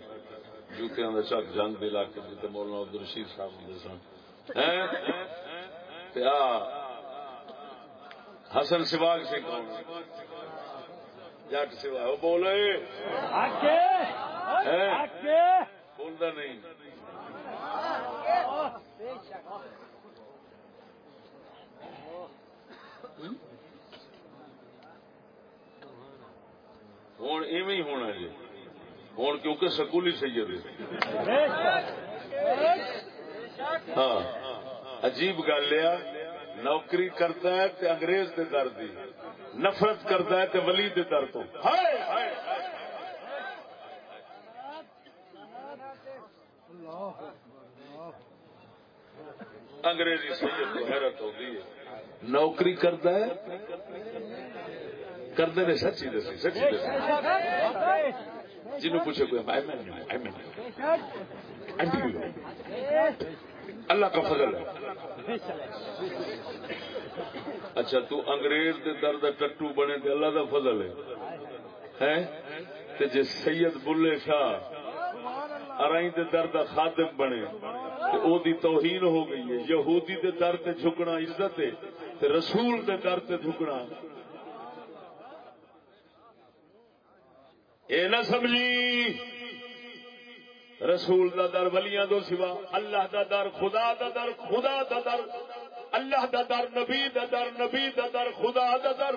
جوتے اندر چک جنگ دے علاقے جیتے مولانا عبد الرشید صاحب ہوں سن حسن سواگ سے کون؟ جٹ سوا وہ بولے بولتا نہیں۔ ہوں ایویں ہونا جی۔ ہوں کیونکہ سکولی سید ہاں عجیب گل ہے۔ نوکری کرتا ہے تے انگریز دے در دی، نفرت کرتا ہے تے ولی دے در تو۔ انگریزی سید کو حیرت ہوگی ہے۔ نوکری کرتا ہے، کرتے نے سچی دسی سچی دسی۔ جنوں پوچھے کوئی اللہ کا فضل ہے۔ اچھا تو انگریز دے درد ٹٹو بنے تے اللہ دا فضل ہے۔ تے جے سید بلے شاہ ارائی دے درد خادم بنے، تے او دی توہین ہو گئی ہے۔ یہودی دے در تے جھکنا عزت ہے، تے رسول دے در تے جھکنا۔ اے نہ سمجھی۔ رسول دا در ولیاں دو سوا اللہ دا در خدا دا در خدا دا در اللہ دا در نبی دا در نبی دا در خدا دا در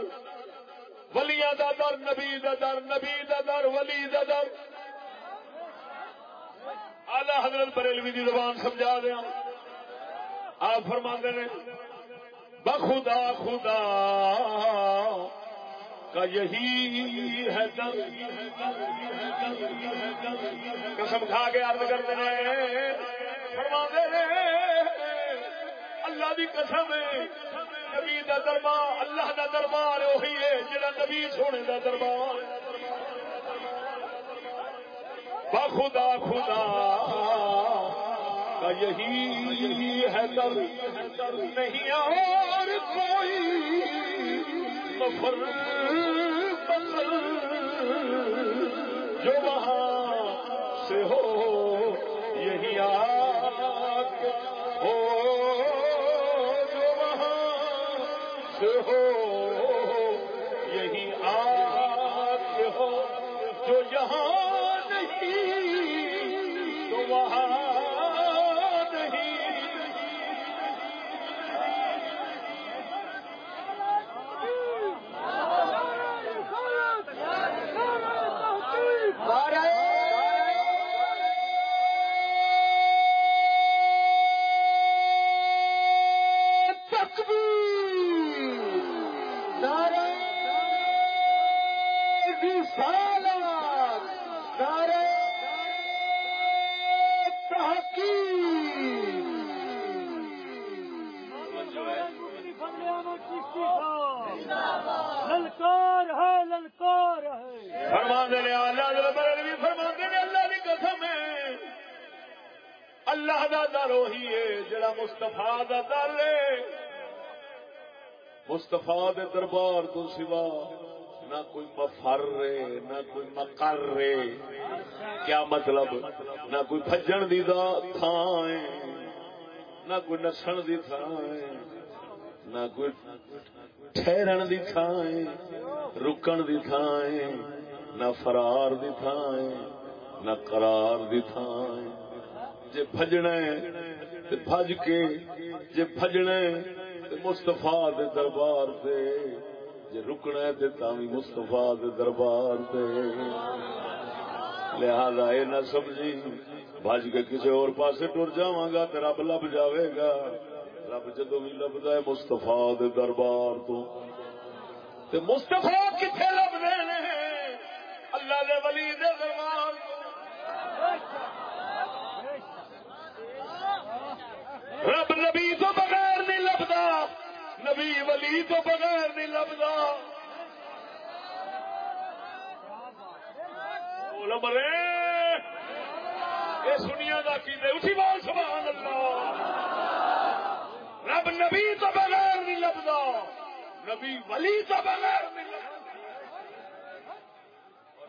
ولیاں دا در نبی دا در نبی دا در ولی دا در آلہ حضرت بریلوی دی زبان سمجھا دیا آپ فرما نے بخدا خدا کا یہی ہے قسم کھا کے عرض کرتے ہیں۔ فرما دے اللہ دی قسم ہے۔ نبی دا دربار، اللہ دا دربار وہی ہے جڑا نبی سونے دا دربار۔ بخدا خدا کا یہی ہے در نہیں اور کوئی مفر بسر جو وہاں سے ہو یہی آگ ہو جو وہاں سے ہو۔ اللہ دا در وہی ہے، جڑا مستفا دا در ہے۔ مستفا دے دربار تو سوا نہ کوئی مفر رے نہ کوئی مقر رے کیا مطلب؟ نہ کوئی بھجن دی دا تھان نہ کوئی نسن دی تھان نہ کوئی ٹھہرن دی تھان رکن دی تھان نہ فرار دی تھان نہ قرار دی تھان جے بھجنا ہے تے بھج کے جے بھجنا ہے تے مصطفی دے دربار تے جے رکنا ہے تے تاوی مصطفی دے دربار تے لہذا اے نہ سمجھی بھج کے کسی اور پاسے ٹر جاواں گا تے رب لب جاوے گا رب جدو بھی لبدا ہے مصطفی دے دربار تو تے مصطفی کتنے لبدے نے اللہ دے ولی دے دربار تو رب نبی تو بغیر نہیں لبدا، نبی ولی تو بغیر نہیں لبدا۔ مرے۔ یہ سنیا کا کی اٹھی سبحان اللہ رب نبی تو بغیر نہیں لبدا، نبی ولی تو بغیر نہیں لبدا۔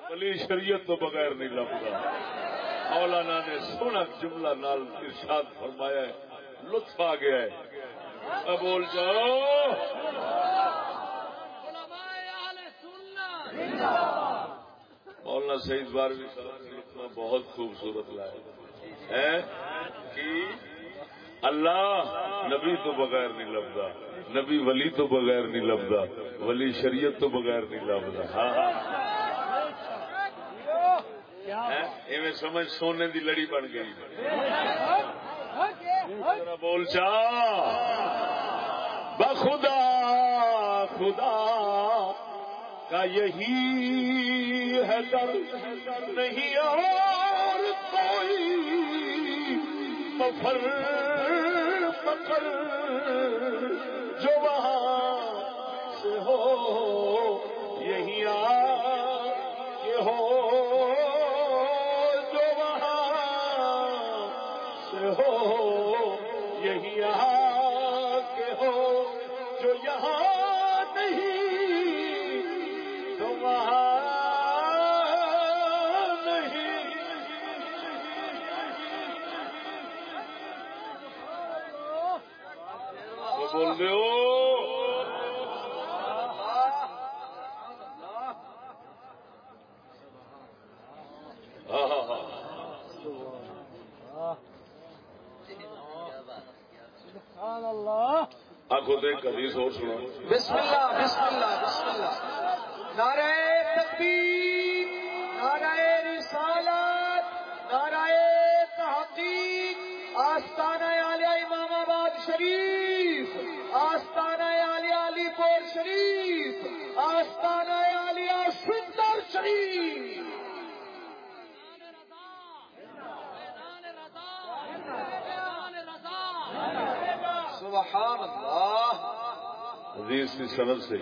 ولی شریعت تو بغیر نہیں لبدا۔ مولانا نے سونا جملہ نال ارشاد فرمایا ہے۔ لطف آ گیا ہے۔ بول جاؤ مولانا سعید بارہویں لکھنا بہت خوبصورت لایا ہے کہ اللہ نبی تو بغیر نہیں لبدا نبی ولی تو بغیر نہیں لبدا ولی شریعت تو بغیر نہیں لبدا ہاں۔ ہاں ایویں سمجھ سونے دی لڑی بن گئی۔ بول چا بخدا خدا کا یہی ہے در نہیں اور کوئی مفر پکڑ اللہ آنکھوں تو ایک حدیث اور سنا بسم اللہ بسم اللہ بسم اللہ۔ نعرہ تکبیر۔ حدیث کی سند سے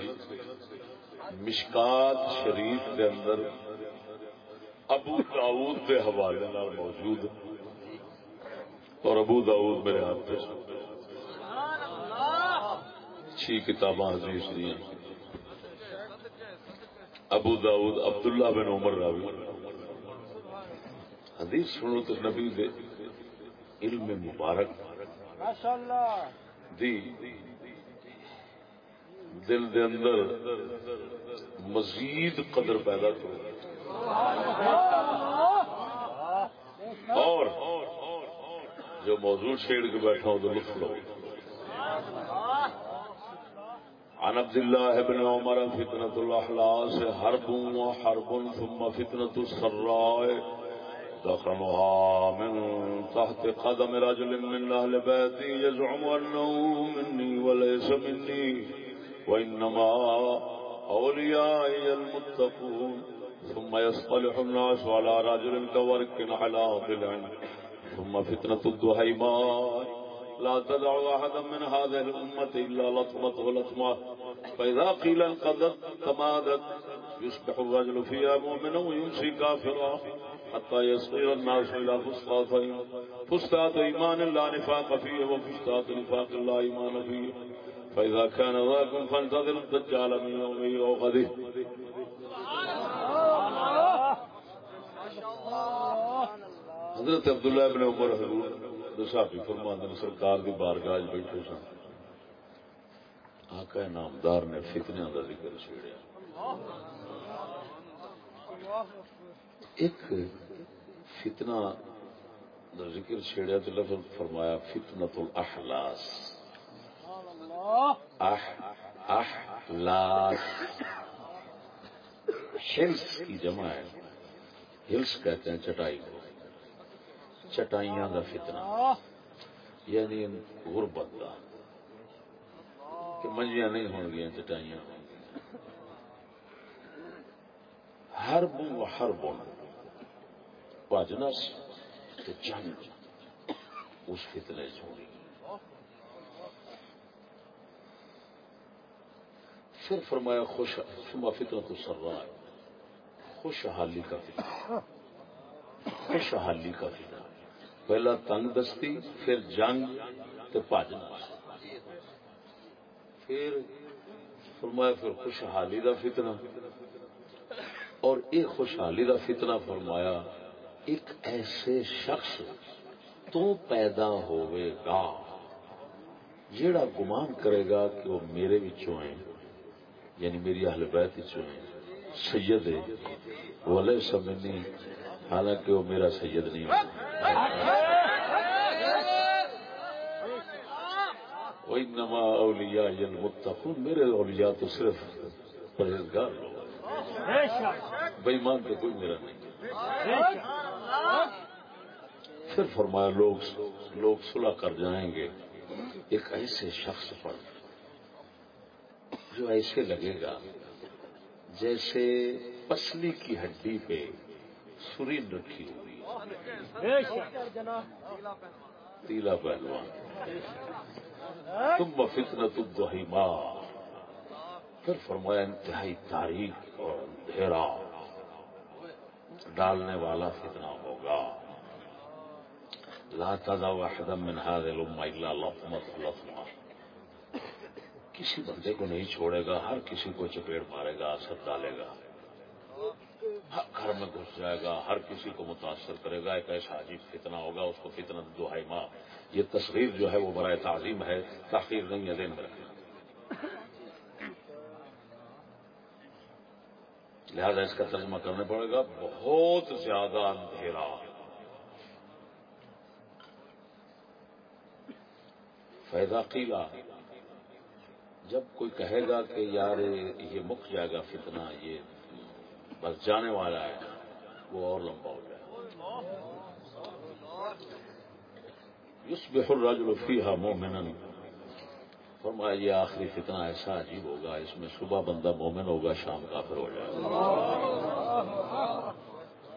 مشکات شریف کے اندر ابو داؤد کے حوالے نال موجود اور ابو داؤد میرے ہاتھ سے چھ کتاباں حدیث دیا ابو داؤد عبداللہ بن عمر راوی۔ حدیث سنو تو نبی دے علم مبارک۔ دی دل دے اندر مزید قدر پیدا کرو۔ اور جو موضوع چھیڑ کے بیٹھا ہوں تو لطف لو عن عبد الله بن عمر فتنة الأحلاس حرب وحرب ثم فتنة السراء دخلها من تحت قدم رجل من أهل بيتي يزعم أنه مني وليس مني وإنما أوليائي المتقون، ثم يصطلح الناس على رجل كورك على ضلع ثم فتنة الدهيمان لا تدع أحدا من هذه الأمة إلا لطمته لطمة فإذا قيل انقضت تمادت، يصبح الرجل فيها مؤمنا ويمسي كافرا. حتى يصير الناس إلى فسطاطين فسطاط إيمان لا نفاق فيه وفسطاط نفاق لا إيمان فيه. فإذا كان ذاكم فانتظر الدجال من يومه وغده حضرت عبداللہ ابن عمر حضور دسافی فرماندن سرکار دی بارگاہ بیٹھے سن۔ آقا نامدار نے فتنیا کا ذکر چھیڑیا۔ ایک فتنہ دا ذکر چھیڑیا تو لفظ فرمایا فتنت الاحلاس اح احلاس ہلس کی جمع ہے۔ ہلس کہتے ہیں چٹائی کو۔ چٹائیاں دا فتنہ یعنی غربت دا۔ کہ منجیاں نہیں ہون گیا چٹائیاں۔ ہر بن و ہر بن۔ باجنا تو جنگ۔ اس فتنے چھوڑی پھر فرمایا، خوش شما فتنہ تو خوشحالی کا فتنہ خوشحالی کا فتنہ پہلا تنگ دستی پھر جنگ تو پاجنا پھر فرمایا، پھر خوشحالی دا فتنہ اور ایک خوشحالی دا فتنہ فرمایا، ایک ایسے شخص تو پیدا ہوئے گا، جیڑا گمان کرے گا کہ وہ میرے بچوں ہیں یعنی میری اہل بیت سید ہے۔ وہ سمجھنی حالانکہ وہ میرا سید نہیں ہوتا وہی اولیاء المتقون، میرے اولیاء تو صرف پرہیزگار لوگ بےمان تو کوئی میرا نہیں۔ پھر فرمایا، لوگ لوگ صلح کر جائیں گے۔ ایک ایسے شخص پر جو ایسے لگے گا۔ جیسے پسلی کی ہڈی پہ سری رکھی ہوئی تیلا پہلوان تم فتنا تم دو پھر فرمایا انتہائی تاریخ اور اندھیرا۔ ڈالنے والا فتنہ ہوگا۔ لا تذا واحدا من هذه الامه الا لطمه لطمه کسی بندے کو نہیں چھوڑے گا، ہر کسی کو چپیڑ مارے گا اثر ڈالے گا۔ ہر گھر میں گھس جائے گا، ہر کسی کو متاثر کرے گا۔ ایک ایسا عجیب فتنہ ہوگا، اس کو فتنہ دہائی ماں۔ یہ تصویر جو ہے وہ برائے تعظیم ہے، تاخیر نہیں ہے دین میں رکھنا۔ لہذا اس کا ترجمہ کرنا پڑے گا، بہت زیادہ اندھیرا۔ فیضا قیلا جب کوئی کہے گا کہ یار یہ مک جائے گا فتنہ، یہ بس جانے والا ہے، وہ اور لمبا ہو جائے یسبح الرجل فیہا مومنا۔ فرمایا، یہ آخری فتنہ ایسا عجیب ہوگا، اس میں صبح بندہ مومن ہوگا، شام کافر ہو جائے گا۔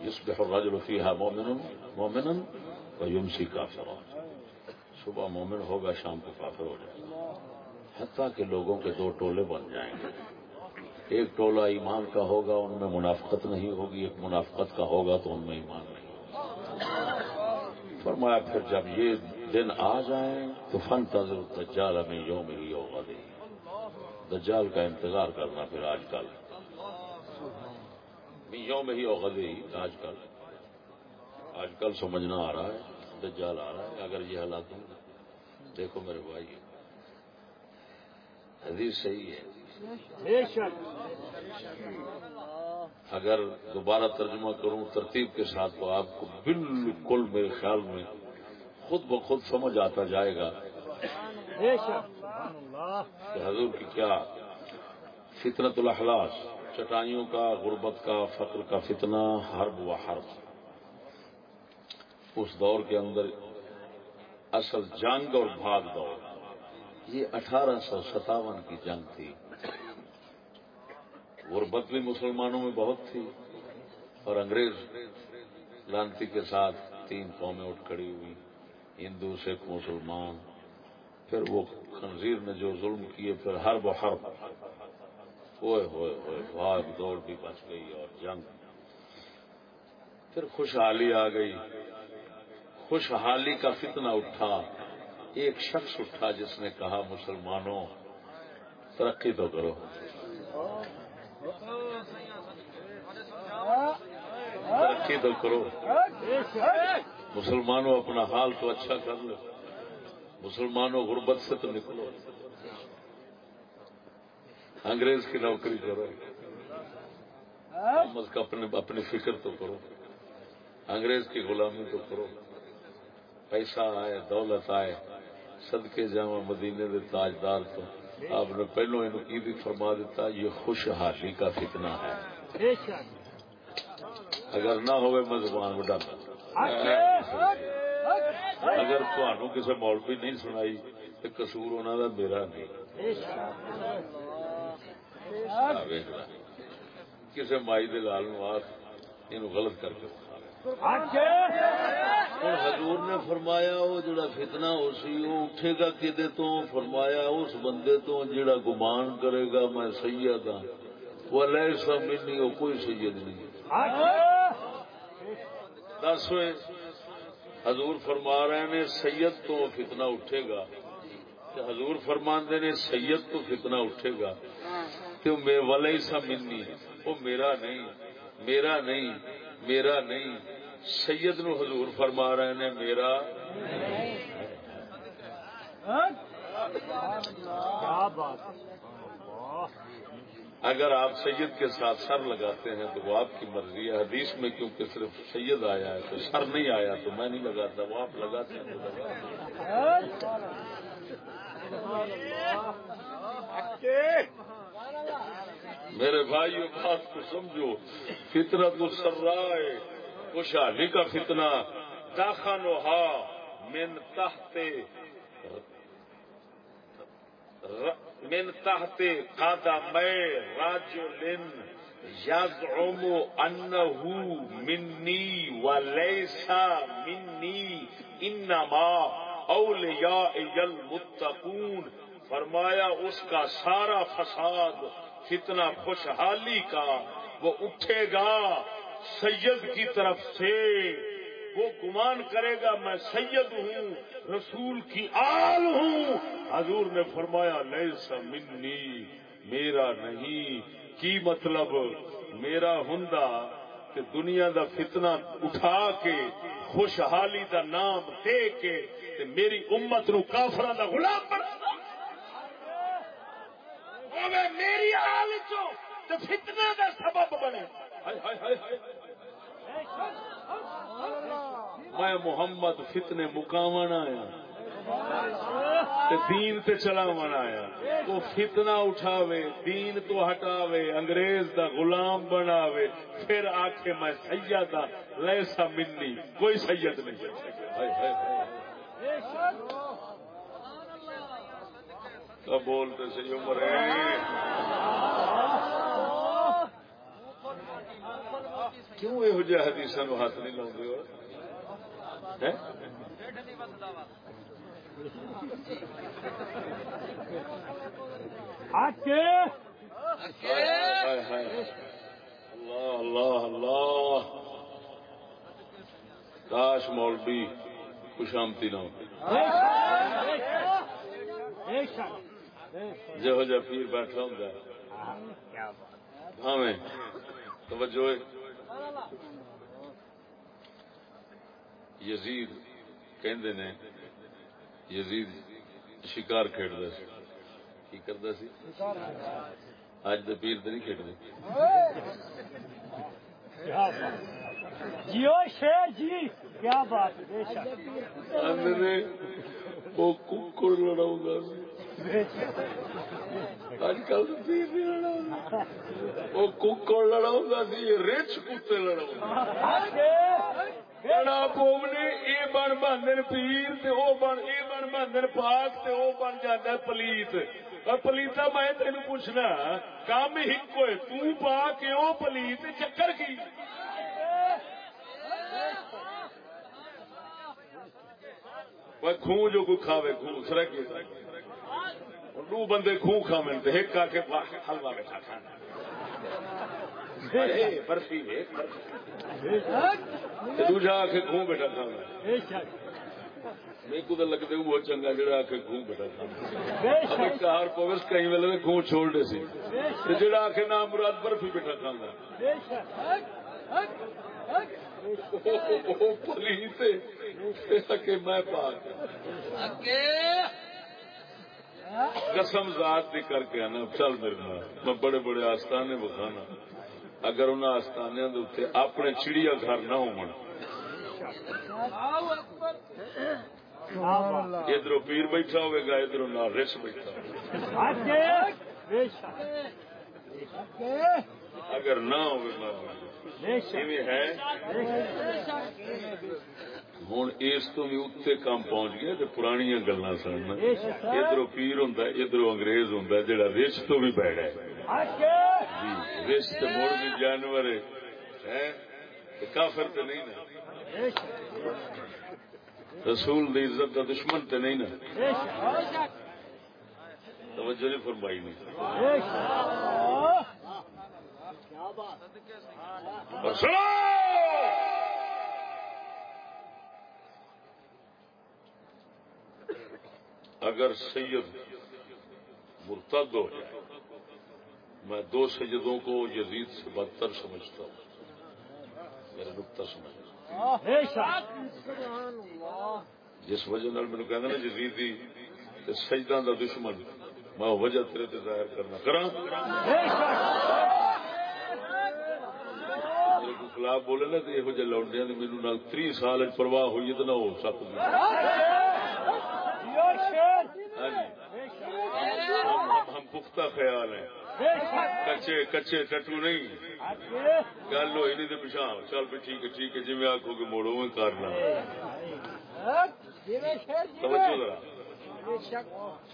يصبح الرجل فيها مؤمن مؤمنا ويمسي كافرا صبح مومن ہوگا، شام کو کافر ہو جائے گا۔ حتیٰ کہ لوگوں کے دو ٹولے بن جائیں گے۔ ایک ٹولہ ایمان کا ہوگا، ان میں منافقت نہیں ہوگی، ایک منافقت کا ہوگا تو ان میں ایمان نہیں ہوگا۔ فرمایا، پھر جب یہ دن آ جائیں، تو فن تذر دجال میں یوم ہی ہوگا دے دجال کا انتظار کرنا پھر آج کل۔ یوم ہی ہوگا دے آج کل۔ آج کل سمجھنا آ رہا ہے، دجال آ رہا ہے، اگر یہ حالات ہوں دیکھو میرے بھائی حدیث صحیح ہے۔ اگر دوبارہ ترجمہ کروں ترتیب کے ساتھ تو آپ کو بالکل میرے خیال میں خود بخود سمجھ آتا جائے گا کہ حضور کی کیا فطرت الاحلاس چٹائیوں کا غربت کا فقر کا فتنہ حرب و حرب۔ اس دور کے اندر اصل جنگ اور بھاگ دور یہ اٹھارہ سو ستاون کی جنگ تھی۔ غربت بھی مسلمانوں میں بہت تھی اور انگریز لانتی کے ساتھ تین قومیں اٹھ کھڑی ہوئی ہندو، سکھ، مسلمان۔ پھر وہ خنزیر نے جو ظلم کیے، پھر ہر بہر ہوئے ہوئے ہوئے، بھاگ دوڑ بھی بچ گئی اور جنگ۔ پھر خوشحالی آ گئی۔ خوشحالی کا فتنہ اٹھا۔ ایک شخص اٹھا جس نے کہا، مسلمانوں، ترقی تو کرو۔ ترقی تو کرو۔ مسلمانوں، اپنا حال تو اچھا کر لو۔ مسلمانوں، غربت سے تو نکلو۔ انگریز کی نوکری کرو۔ محمد اپنے اپنی فکر تو کرو۔ انگریز کی غلامی تو کرو۔ پیسہ آئے، دولت آئے۔ صدقے جامع مدینے دے تاجدار تو آپ نے پہلو ان کی بھی فرما دیتا یہ خوشحالی کا فتنہ ہے۔ اگر نہ ہوئے میں زبان بڑھا اگر تمہوں کسی مولوی نہیں سنائی تو قصور انہوں کا میرا نہیں۔ کسی مائی دے لال نواز یہ غلط کر کے۔ حضور نے فرمایا وہ جڑا فتنہ ہو سی وہ اٹھے گا کدے تو؟ فرمایا اس بندے تو جڑا گمان کرے گا میں سید ہاں۔ وہ لے سا منی وہ کوئی سید نہیں۔ دس ہوئے حضور فرما رہے نے سید تو فتنہ اٹھے گا۔ حضور فرماندے نے سید تو فتنہ اٹھے گا۔ تو میں ولی سا منی وہ میرا نہیں میرا نہیں میرا نہیں۔ سید نو حضور فرما رہے نے، میرا اگر آپ سید کے ساتھ سر لگاتے ہیں تو وہ آپ کی مرضی ہے۔ حدیث میں کیونکہ صرف سید آیا ہے تو سر نہیں آیا تو میں نہیں لگاتا، وہ آپ لگاتے ہیں۔ میرے بھائی بات کو سمجھو، فطرت السرائے خوشحالی کا فتنہ داخن من تحت من تحت قدم رجل يزعم انه مني وليس مني انما اولیاء المتقون۔ فرمایا، اس کا سارا فساد، فتنہ خوشحالی کا، وہ اٹھے گا۔ سید کی طرف سے وہ گمان کرے گا، میں سید ہوں، رسول کی آل ہوں۔ حضور نے فرمایا لیسا منی، میرا نہیں۔ کی مطلب؟ میرا ہوں کہ دنیا دا فتنہ اٹھا کے، خوشحالی دا نام دے کے، تے میری امت نو کافران دا غلام بنا۔ میری آل چو تو فتنے دا سبب بنے۔ میں محمد فتنے مقامن آیا دین تے چلاون آیا۔ وہ فتنہ اٹھاوے، دین تو ہٹاوے، انگریز دا غلام بناوے، پھر آکھے میں سید ہاں لیسا منی، کوئی سید نہیں۔ بولتے صحیح عمر ہے کیوں یہ جہ حدیث ہاتھ نہیں لاؤ ہو؟ اللہ اللہ اللہ۔ کاش مولوی خوشامتی نہ ہوتی۔ جہو جہ پیر بیٹھا ہوں ہاں توجہ یزید کہندے نے یزید شکار کھیڈتا سی۔ کی کرتا سی؟ اج تو پیر تو نہیں کھیڈتے جیو شیر جی کیا بات بے شک۔ آندے وہ ککڑ گا اج کل پیر وہ ککڑ سی رچ کتے لڑاؤں گا۔ بڑا پومنے بن باندھن پیر تے او بن بن باندھن پاک تے او بن جاندا پلیت۔ پلیتا میں تینوں پوچھنا کام ہک ہوئے تو پاک او پلیت چکر کی؟ وہ خون جو کوئی کھاوے خون سرک دو بندے خون کھاوے تو ایک آ کے حلوا بیٹھا کھانا۔ برفی دوجا آ کے خون بیٹھا کھانا میرے کو لگتے وہ چنگا جڑا آ کے خون بیٹھا کھانا کار پوس کئی ویلے خون چھوڑ دے سی۔ جڑا آ کے نام مراد برفی بیٹھا کھانا پولیس میں پاک قسم ذات دی کر کے آنا، چل میرے نال، میں بڑے بڑے آستانے بکھانا اگر ان آستانے اتنے اپنے چڑیا گھر نہ ہو ادھر پیر بیٹھا ہوئے گا، ادھر رس بیٹھا اگر نہ ہوئے ہے؟ ہوں اس تو بھی اتنے کام پہنچ گیا تو پرانی گلا سن ادھر پیر ہوں ادھر انگریز ہوں جہاں رچ تو بھی بیٹھا جی رچ تو مڑ بھی جانور ہے کافر تو نہیں نا رسول دی عزت کا دشمن تو نہیں نا توجہ نہیں فرمائی نہیں سنو اگر سید مرتد ہو جائے میں دو سیدوں کو یزید سے بدتر سمجھتا ہوں۔ میرا نقطہ سمجھ۔ جس وجہ میرے کہنا نا جزیدی سجدہ دا دشمن میں وجہ تیرے تے ظاہر کرنا کرا خلاف بولے نا تو یہ لوٹیا میرے تری سال پرواہ ہوئی تو نہ ہو سکتی ہم پختہ خیال ہیں۔ کچے کچے ٹٹو نہیں۔ گل ہوئی نہیں تو پچھا چل پہ ٹھیک ہے ٹھیک ہے جی میں آخو گے موڑو میں کرنا توجہ ذرا۔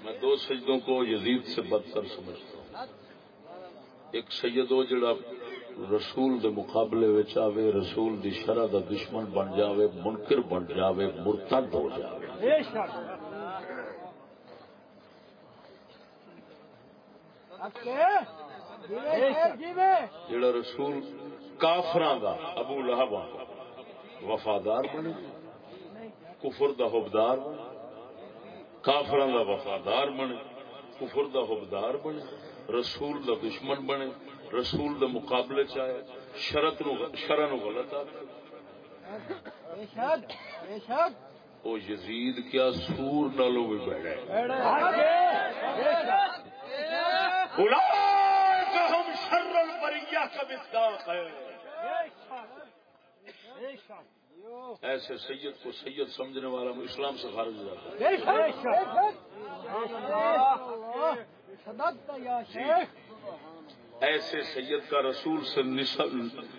میں دو سجدوں کو یزید سے بدتر سمجھتا ہوں۔ ایک سید ہو جڑا رسول دے مقابلے وچ آوے، رسول دی شرع دا دشمن بن جاوے، منکر بن جاوے، مرتد ہو جاوے۔ جڑا رسول کافران دا ابو لہب وفادار بنے۔ کفر دا حبدار بنے۔ کافران دا وفادار بنے۔ کفر دا حبدار بنے۔ رسول دا دشمن بنے۔ رسول دا مقابلے چاہے شرط نو شرع نو غلط آ وہ یزید کیا سور نالوں بھی بیٹھے ہم شر البریہ کا مصداق ہے ایسے سید کو سید سمجھنے والا اسلام سے خارج ہو جاتا ہے۔ ایسے سید کا رسول سے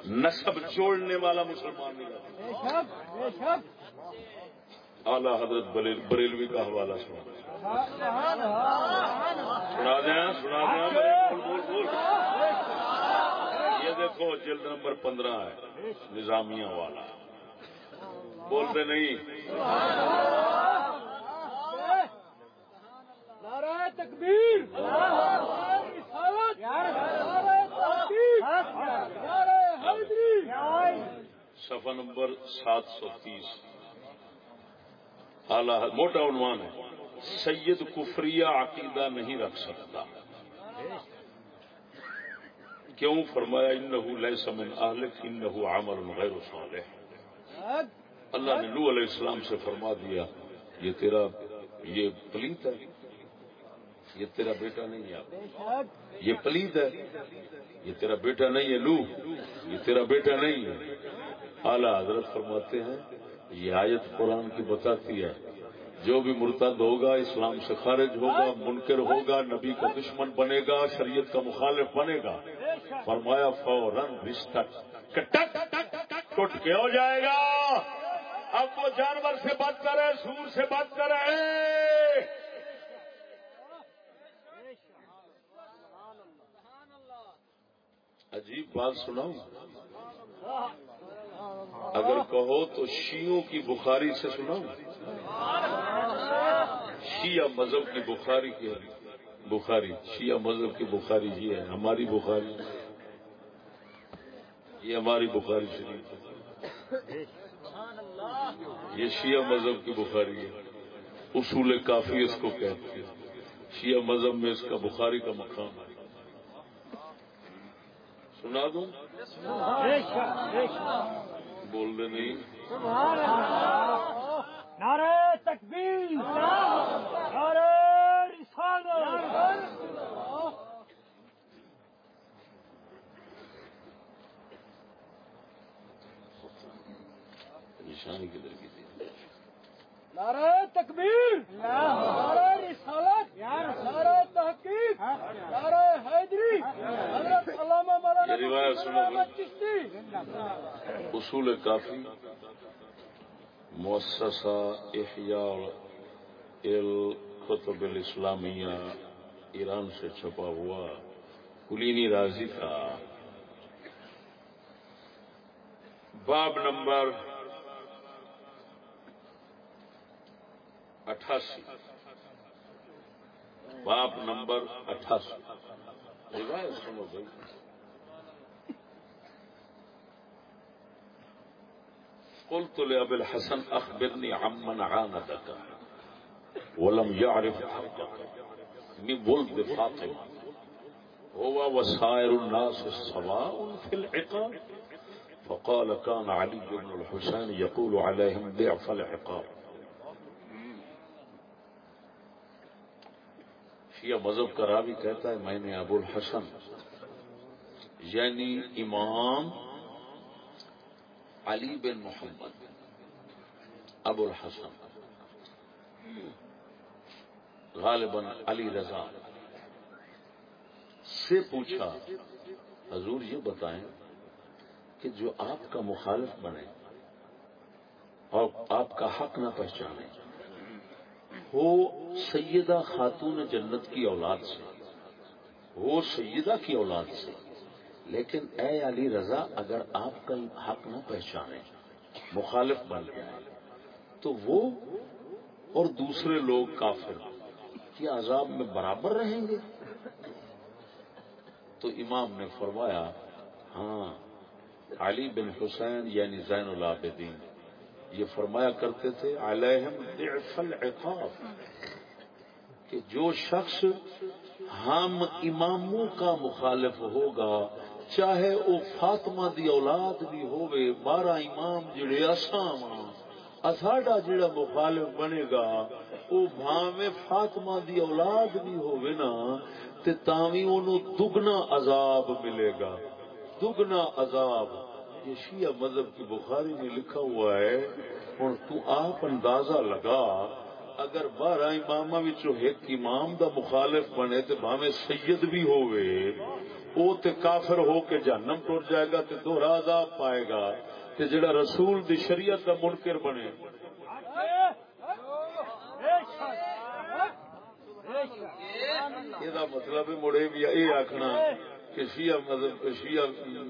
نسب جوڑنے والا مسلمان نہیں رہتا۔ اعلی حضرت بریل- بریلوی کا حوالہ سنا۔ سنا دیں سنا دیں۔ بول بول بول یہ دیکھو جلد نمبر پندرہ ہے نظامیہ والا۔ بولتے نہیں۔ نعرہ تکبیر! صفحہ نمبر سات سو تیس۔ اعلی موٹا عنوان ہے، سید کفریہ عقیدہ نہیں رکھ سکتا۔ کیوں؟ فرمایا، انہو لیس من اہلک، انہو عمل غیر صالح۔ اللہ نے نو علیہ السلام سے فرما دیا، یہ تیرا، یہ پلیت ہے۔ یہ تیرا بیٹا نہیں ہے۔ یہ پلیت ہے۔ یہ تیرا بیٹا نہیں ہے لو یہ تیرا بیٹا نہیں ہے۔ اعلی حضرت فرماتے ہیں یہ آیت قرآن کی بتاتی ہے۔ جو بھی مرتد ہوگا، اسلام سے خارج ہوگا، منکر ہوگا، نبی کا دشمن بنے گا، شریعت کا مخالف بنے گا۔ فرمایا، فوراً رشتہ ٹوٹ کے ہو جائے گا۔ اب وہ جانور سے بات کرے، سور سے بات کرے۔ عجیب بات سناؤں۔ اگر کہو تو شیعوں کی بخاری سے سناؤں۔ شیعہ مذہب کی بخاری کی بخاری، شیعہ مذہب کی بخاری یہ ہے، ہماری بخاری۔ یہ ہماری بخاری شریف ہے یہ شیعہ مذہب کی بخاری ہے۔ اصول کافی اس کو کہتے ہیں۔ شیعہ مذہب میں اس کا بخاری کا مقام ہے۔ سنا دوں؟ بول دے نہیں۔ نعرہ تکبیر نعرہ رسالت۔ نشانی کدھر کی؟ نعرہ تکبیر نعرہ رسالت نعرہ تحقیق نعرہ حیدری حضرت علامہ مولانا چشتی. اصول کافی. مؤسسہ احیاء القطب الاسلامیہ ایران سے چھپا ہوا کلینی راضی کا. باب نمبر اٹھاسی۔ باب نمبر اٹھاسی۔ سنو بھائی۔ قلت لأبي الحسن، أخبرني عمن عاندك، ولم يعرف حقك، من ولد فاطمة. هو وسائر الناس سواء في العقاب. فقال كان علي بن الحسين يقول عليهم ضعف العقاب. شیعہ مذہب کا راوی کہتا ہے، میں نے ابو الحسن یعنی امام علی بن محمد، ابو الحسن، غالباً علی رضا۔ سے پوچھا، حضور یہ بتائیں کہ جو آپ کا مخالف بنے اور آپ کا حق نہ پہچانے وہ سیدہ خاتون جنت کی اولاد سے وہ سیدہ کی اولاد سے۔ لیکن اے علی رضا، اگر آپ کا حق نہ پہچانے مخالف بن جائے تو وہ اور دوسرے لوگ کافر کیا عذاب میں برابر رہیں گے۔ تو امام نے فرمایا ہاں علی بن حسین یعنی زین العابدین۔ یہ فرمایا کرتے تھے، علیہم ضعف العقاب کہ جو شخص ہم اماموں کا مخالف ہوگا، چاہے وہ فاطمہ دی اولاد بھی ہوئے، بارہ امام جڑے اسام اساڈا جڑا مخالف بنے گا، وہ بھاویں فاطمہ دی اولاد بھی ہوئے نا، تے تاوی انہوں دگنا عذاب ملے گا۔ دگنا عذاب۔ کہ شیعہ مذہب کی بخاری میں لکھا ہوا ہے، اور تو آپ اندازہ لگا، اگر بارہ امام ایک امام دا مخالف بنے تو بھاوے سید بھی ہوئے، او تے کافر ہو کے جہنم ٹر جائے گا تے دو راز آپ پائے گا، تے جڑا رسول دی شریعت دا منکر بنے۔ یہ مطلب مڑے بھی یہ آخنا کہ شیعہ مذہب شیعہ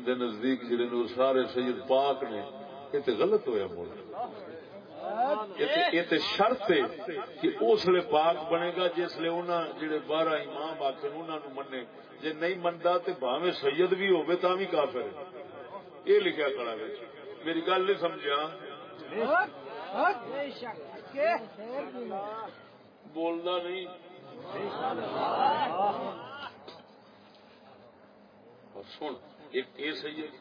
دے نزدیک جڑے نے سارے سید پاک نے، یہ تو غلط ہوا مڑ یہ تو شرط ہے کہ اس لیے پاک بنے گا جس لیے انہوں جڑے بارہ امام آخر انہوں نے منے جی نہیں منتا تو بھاوے سید بھی ہوے تا بھی کافر ہے۔ یہ لکھا کھڑا ہے۔ میری گل نہیں سمجھا بولنا نہیں۔ اور سن ایک یہ سید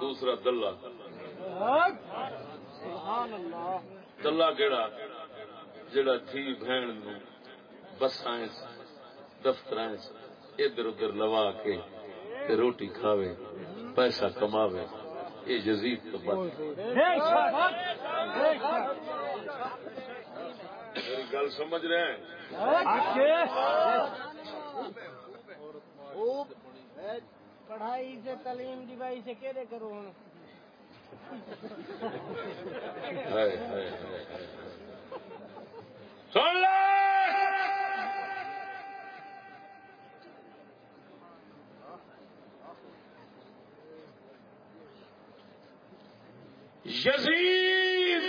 دوسرا دلہ۔ دلہ کہڑا جڑا تھی بہن نو بساں دفتر ادھر ادھر لوا کے تے روٹی کھاوے پیسہ کماوے۔ یہ یزید تو بات میری گل سمجھ رہے ہیں؟ پڑھائی سے تعلیم دیوائی سے کہڑے کرو ہوں؟ سن لے! یزید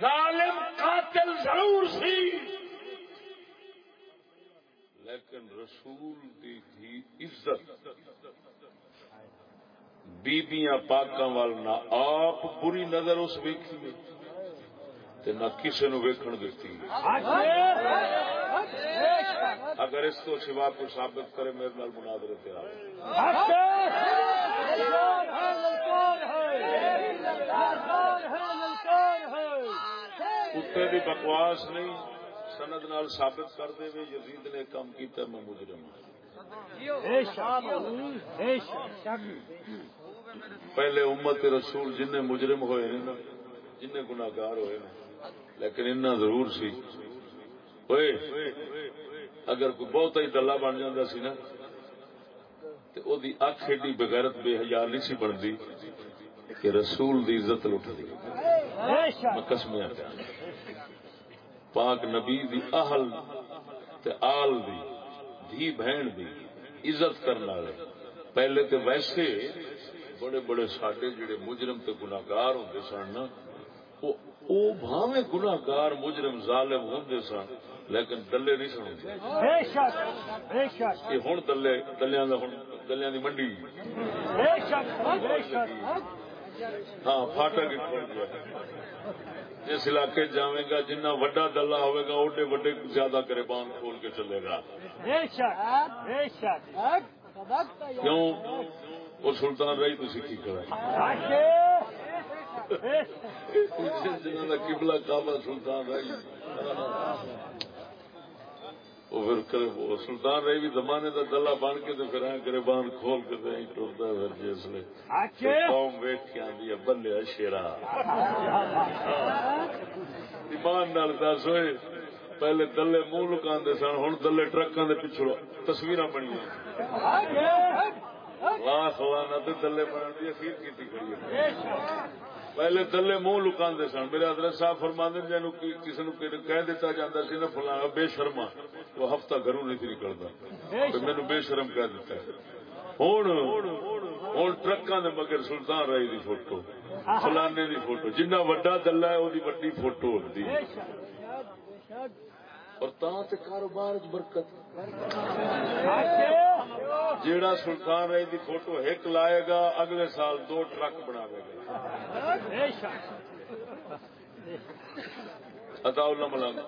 ظالم قاتل ضرور سی۔ لیکن رسول دی تھی عزت۔ بیبیاں پاکاں وال نہ آپ بری نظر اس ویکھی تے نہ کسی نو ویکھن دیتی اگر اس تو سوا کو ثابت کرے میرے نال مناظرے تیار کتے دی بکواس نہیں۔ سند نال ثابت کر دے یزید نے کام کیتا میں مجرم پہلے امت رسول جن مجرم ہوئے ہیں نا جن گناگار ہوئے ہیں لیکن اتنا ضرور سی۔ ہوئے اگر کوئی بہت ہی دلہ بن جاتا سی نا تو او دی اکھ ایڈی بغیرت بے حیا نہیں سی بنتی کہ رسول دی عزت لٹ دی میں قسمیں آتا پاک نبی دی اہل تے آل دی دھی بہن دی عزت کرنا والے۔ پہلے تے ویسے بڑے بڑے ساڈے جڑے مجرم تے گناگار ہوندے سن نا او بھاوے گناگار مجرم ظالم ہوندے سن لیکن دلے نہیں سن یہ ہوں دلے دلیاں دا ہن دلیاں دی منڈی۔ ہاں فاٹک کھول گیا جس علاقے جاوے گا جنہ وڈا دلہ ہوئے گا اوڈے وڈے زیادہ گریبان کھول کے چلے گا۔ کیوں؟ وہ سلطان رہی تو سیکھی کرا جنہوں کا قبلہ کعبہ سلطان رہی۔ وہ پھر کرے سلطان رہی بھی زمانے کا دلہ بن کے تو پھر گریبان کھول کے تو ٹرتا پھر جسے قوم ویٹ کے آدھی ہے بلیا شیرا۔ ایمان نال دس ہوئے پہلے دلے منہ لکا سن ہوں دلے ٹرکاں دے پچھڑو تصویر بنی لاکھ لانا تو دلے کی اخیر کی کھڑی پہلے دلے منہ لکا سن۔ میرے حضرت صاحب فرما جن کسی نے کہہ دیتا جاتا سی نا فلانا بے شرما وہ ہفتہ گھروں نہیں نکلتا مینو بے شرم کہہ دیتا ہوں ہوں ٹرکاں دے مگر سلطان رائی دی فوٹو فلانے دی فوٹو۔ جنہ وڈا دلہ ہے وہی وڈی فوٹو ہوتی اور تاں تے کاروبار برکت جیڑا سلطان رائی دی فوٹو ایک لائے گا، اگلے سال دو ٹرک بنا گا۔ ادا ملنگ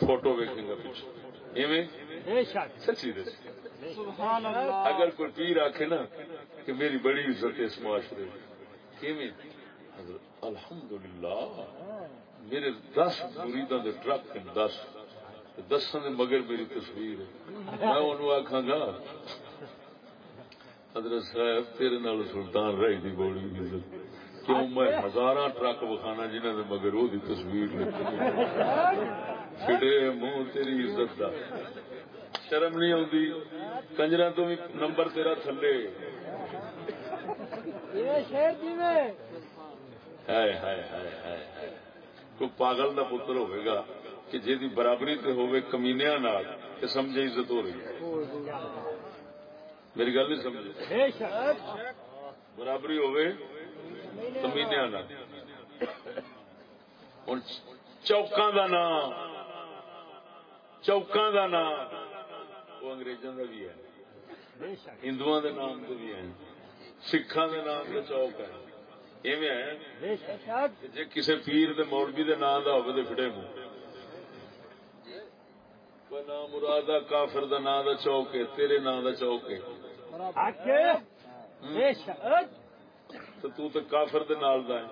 فوٹو ویکے گا پیچھے سچی دس اگر کوئی پیر آخے نا کہ میری بڑی عزت ہے اس معاشرے الحمد للہ میرے دس مریدوں کے ٹرک دس دسن مگر میری تصویر ہے۔ میں انہوں آخا گا حضرت صاحب تیرے نال سلطان رہی دی بولی کیوں میں ہزار ٹرک بخانا جنہوں نے مگر وہ تصویر چھڑے منہ تیری عزت کا شرم نہیں آتی کنجرا تو بھی نمبر تیرا تھلے۔ کوئی پاگل کا پتر ہوئے گا کہ جی برابری تے ہوئے کمینیا نال تے سمجھے عزت ہو رہی ہے۔ میری گل نہیں سمجھے؟ برابری ہوئے کمینیا نال۔ ہوں چوکاں دا نام، چوکاں دا نام وہ انگریزوں کا بھی ہے ہندو نام سے بھی ہیں سکھان دے نام سے چوک ہے۔ جے کسے پیر دے مولوی دے نام دا پھڑے منہ کوئی نام مرادا کافر دا نام دا چوک ہے تیرے نام دا چوک ہے؟ تو تو تے کافر دے نال دا ہے۔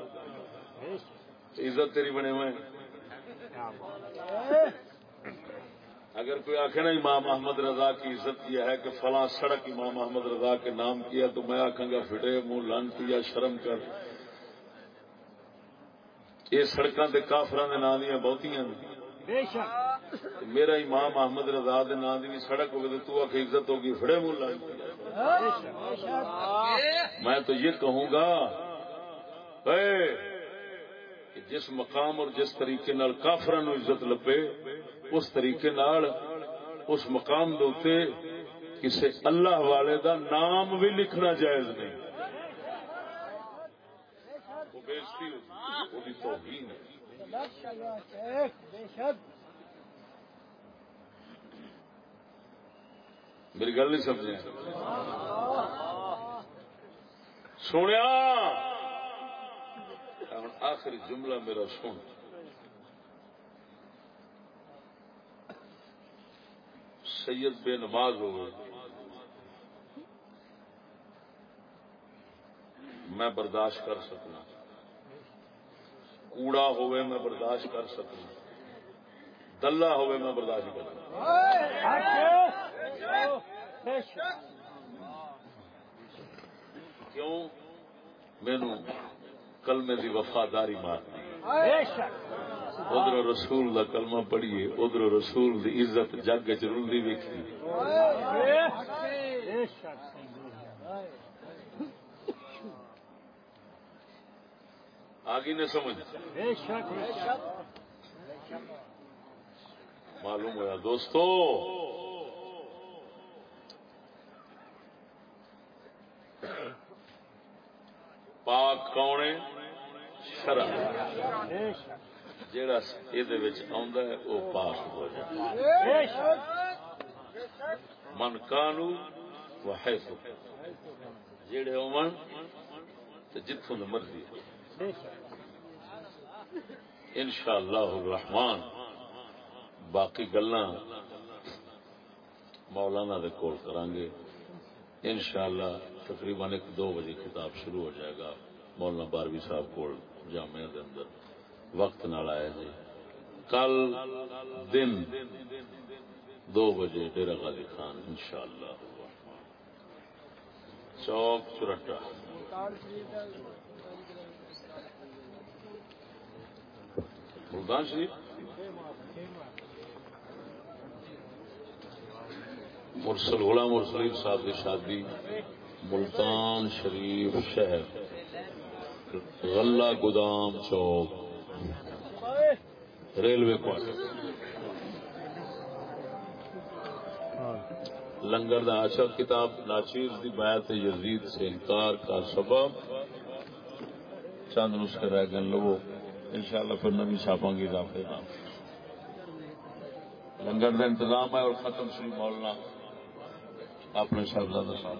بے شک. عزت تیری بنے ہوئے۔ اگر کوئی آخے نا امام احمد رضا کی عزت یہ ہے کہ فلاں سڑک امام احمد رضا کے نام کیا تو میں آخوں گا فٹے منہ لانتی یا شرم کر۔ یہ سڑکاں تے کافراں دے نام دیا بہتیاں بے شک۔ میرا امام احمد رضا دے نام دی سڑک ہوگی تو تو آخ عزت ہوگی فڑے بے شک میں تو یہ کہوں گا اے کہ جس مقام اور جس طریقے نال کافران نو عزت لبے اس طریقے نال اس مقام دوتے کسی اللہ والے دا نام بھی لکھنا جائز نہیں۔ وہ بےزتی ہوتی وہ بھی توہین ہے۔ میری گل نہیں سمجھے۔ سنیا۔ ہوں آخری جملہ میرا سن۔ سید بے نماز ہوئے میں برداشت کر سکنا۔ کوڑا ہوئے میں برداشت کر سکنا دلہ ہوئے میں برداشت کر سکنا کیوں؟ مینو کلمے دی وفاداری مارنی بے شک ادھر رسول دا کلمہ پڑھیے، ادھر رسول دی عزت جگ چ رلدی ویکھی بے آگے نے سمجھ۔ معلوم ہوا دوستو، پاک کون ہے؟ شرع۔ بے یہ وہ پاک ہو جائے من کانو وہ ہے جیڑے ہون جتوں مرضی۔ ہے بے شک انشاءاللہ الرحمن. باقی گلاں مولانا دے کول کران گے انشاءاللہ تقریباً ایک دو بجے کتاب شروع ہو جائے گا مولانا باروی صاحب کول جامعہ دے اندر. وقت نال آیا جی کل دن دو بجے ڈیرا غازی خان، انشاءاللہ الرحمن. چوک چرٹا ملتان شریف مرسل، غلام مرسلیم صاحب کی شادی، ملتان شریف شہر، غلہ گودام چوک، ریلوے کوارٹر. لنگر دا اچھا کتاب ناچیر دی بیعت یزید سے انکار کا سبب. چند نسخے رہ گئے لوگوں انشاءاللہ پھر نمی چھاپاں گی اضافے۔ لنگر کا انتظام ہے اور ختم شری مولنا اپنے صاحبزادہ صاحب۔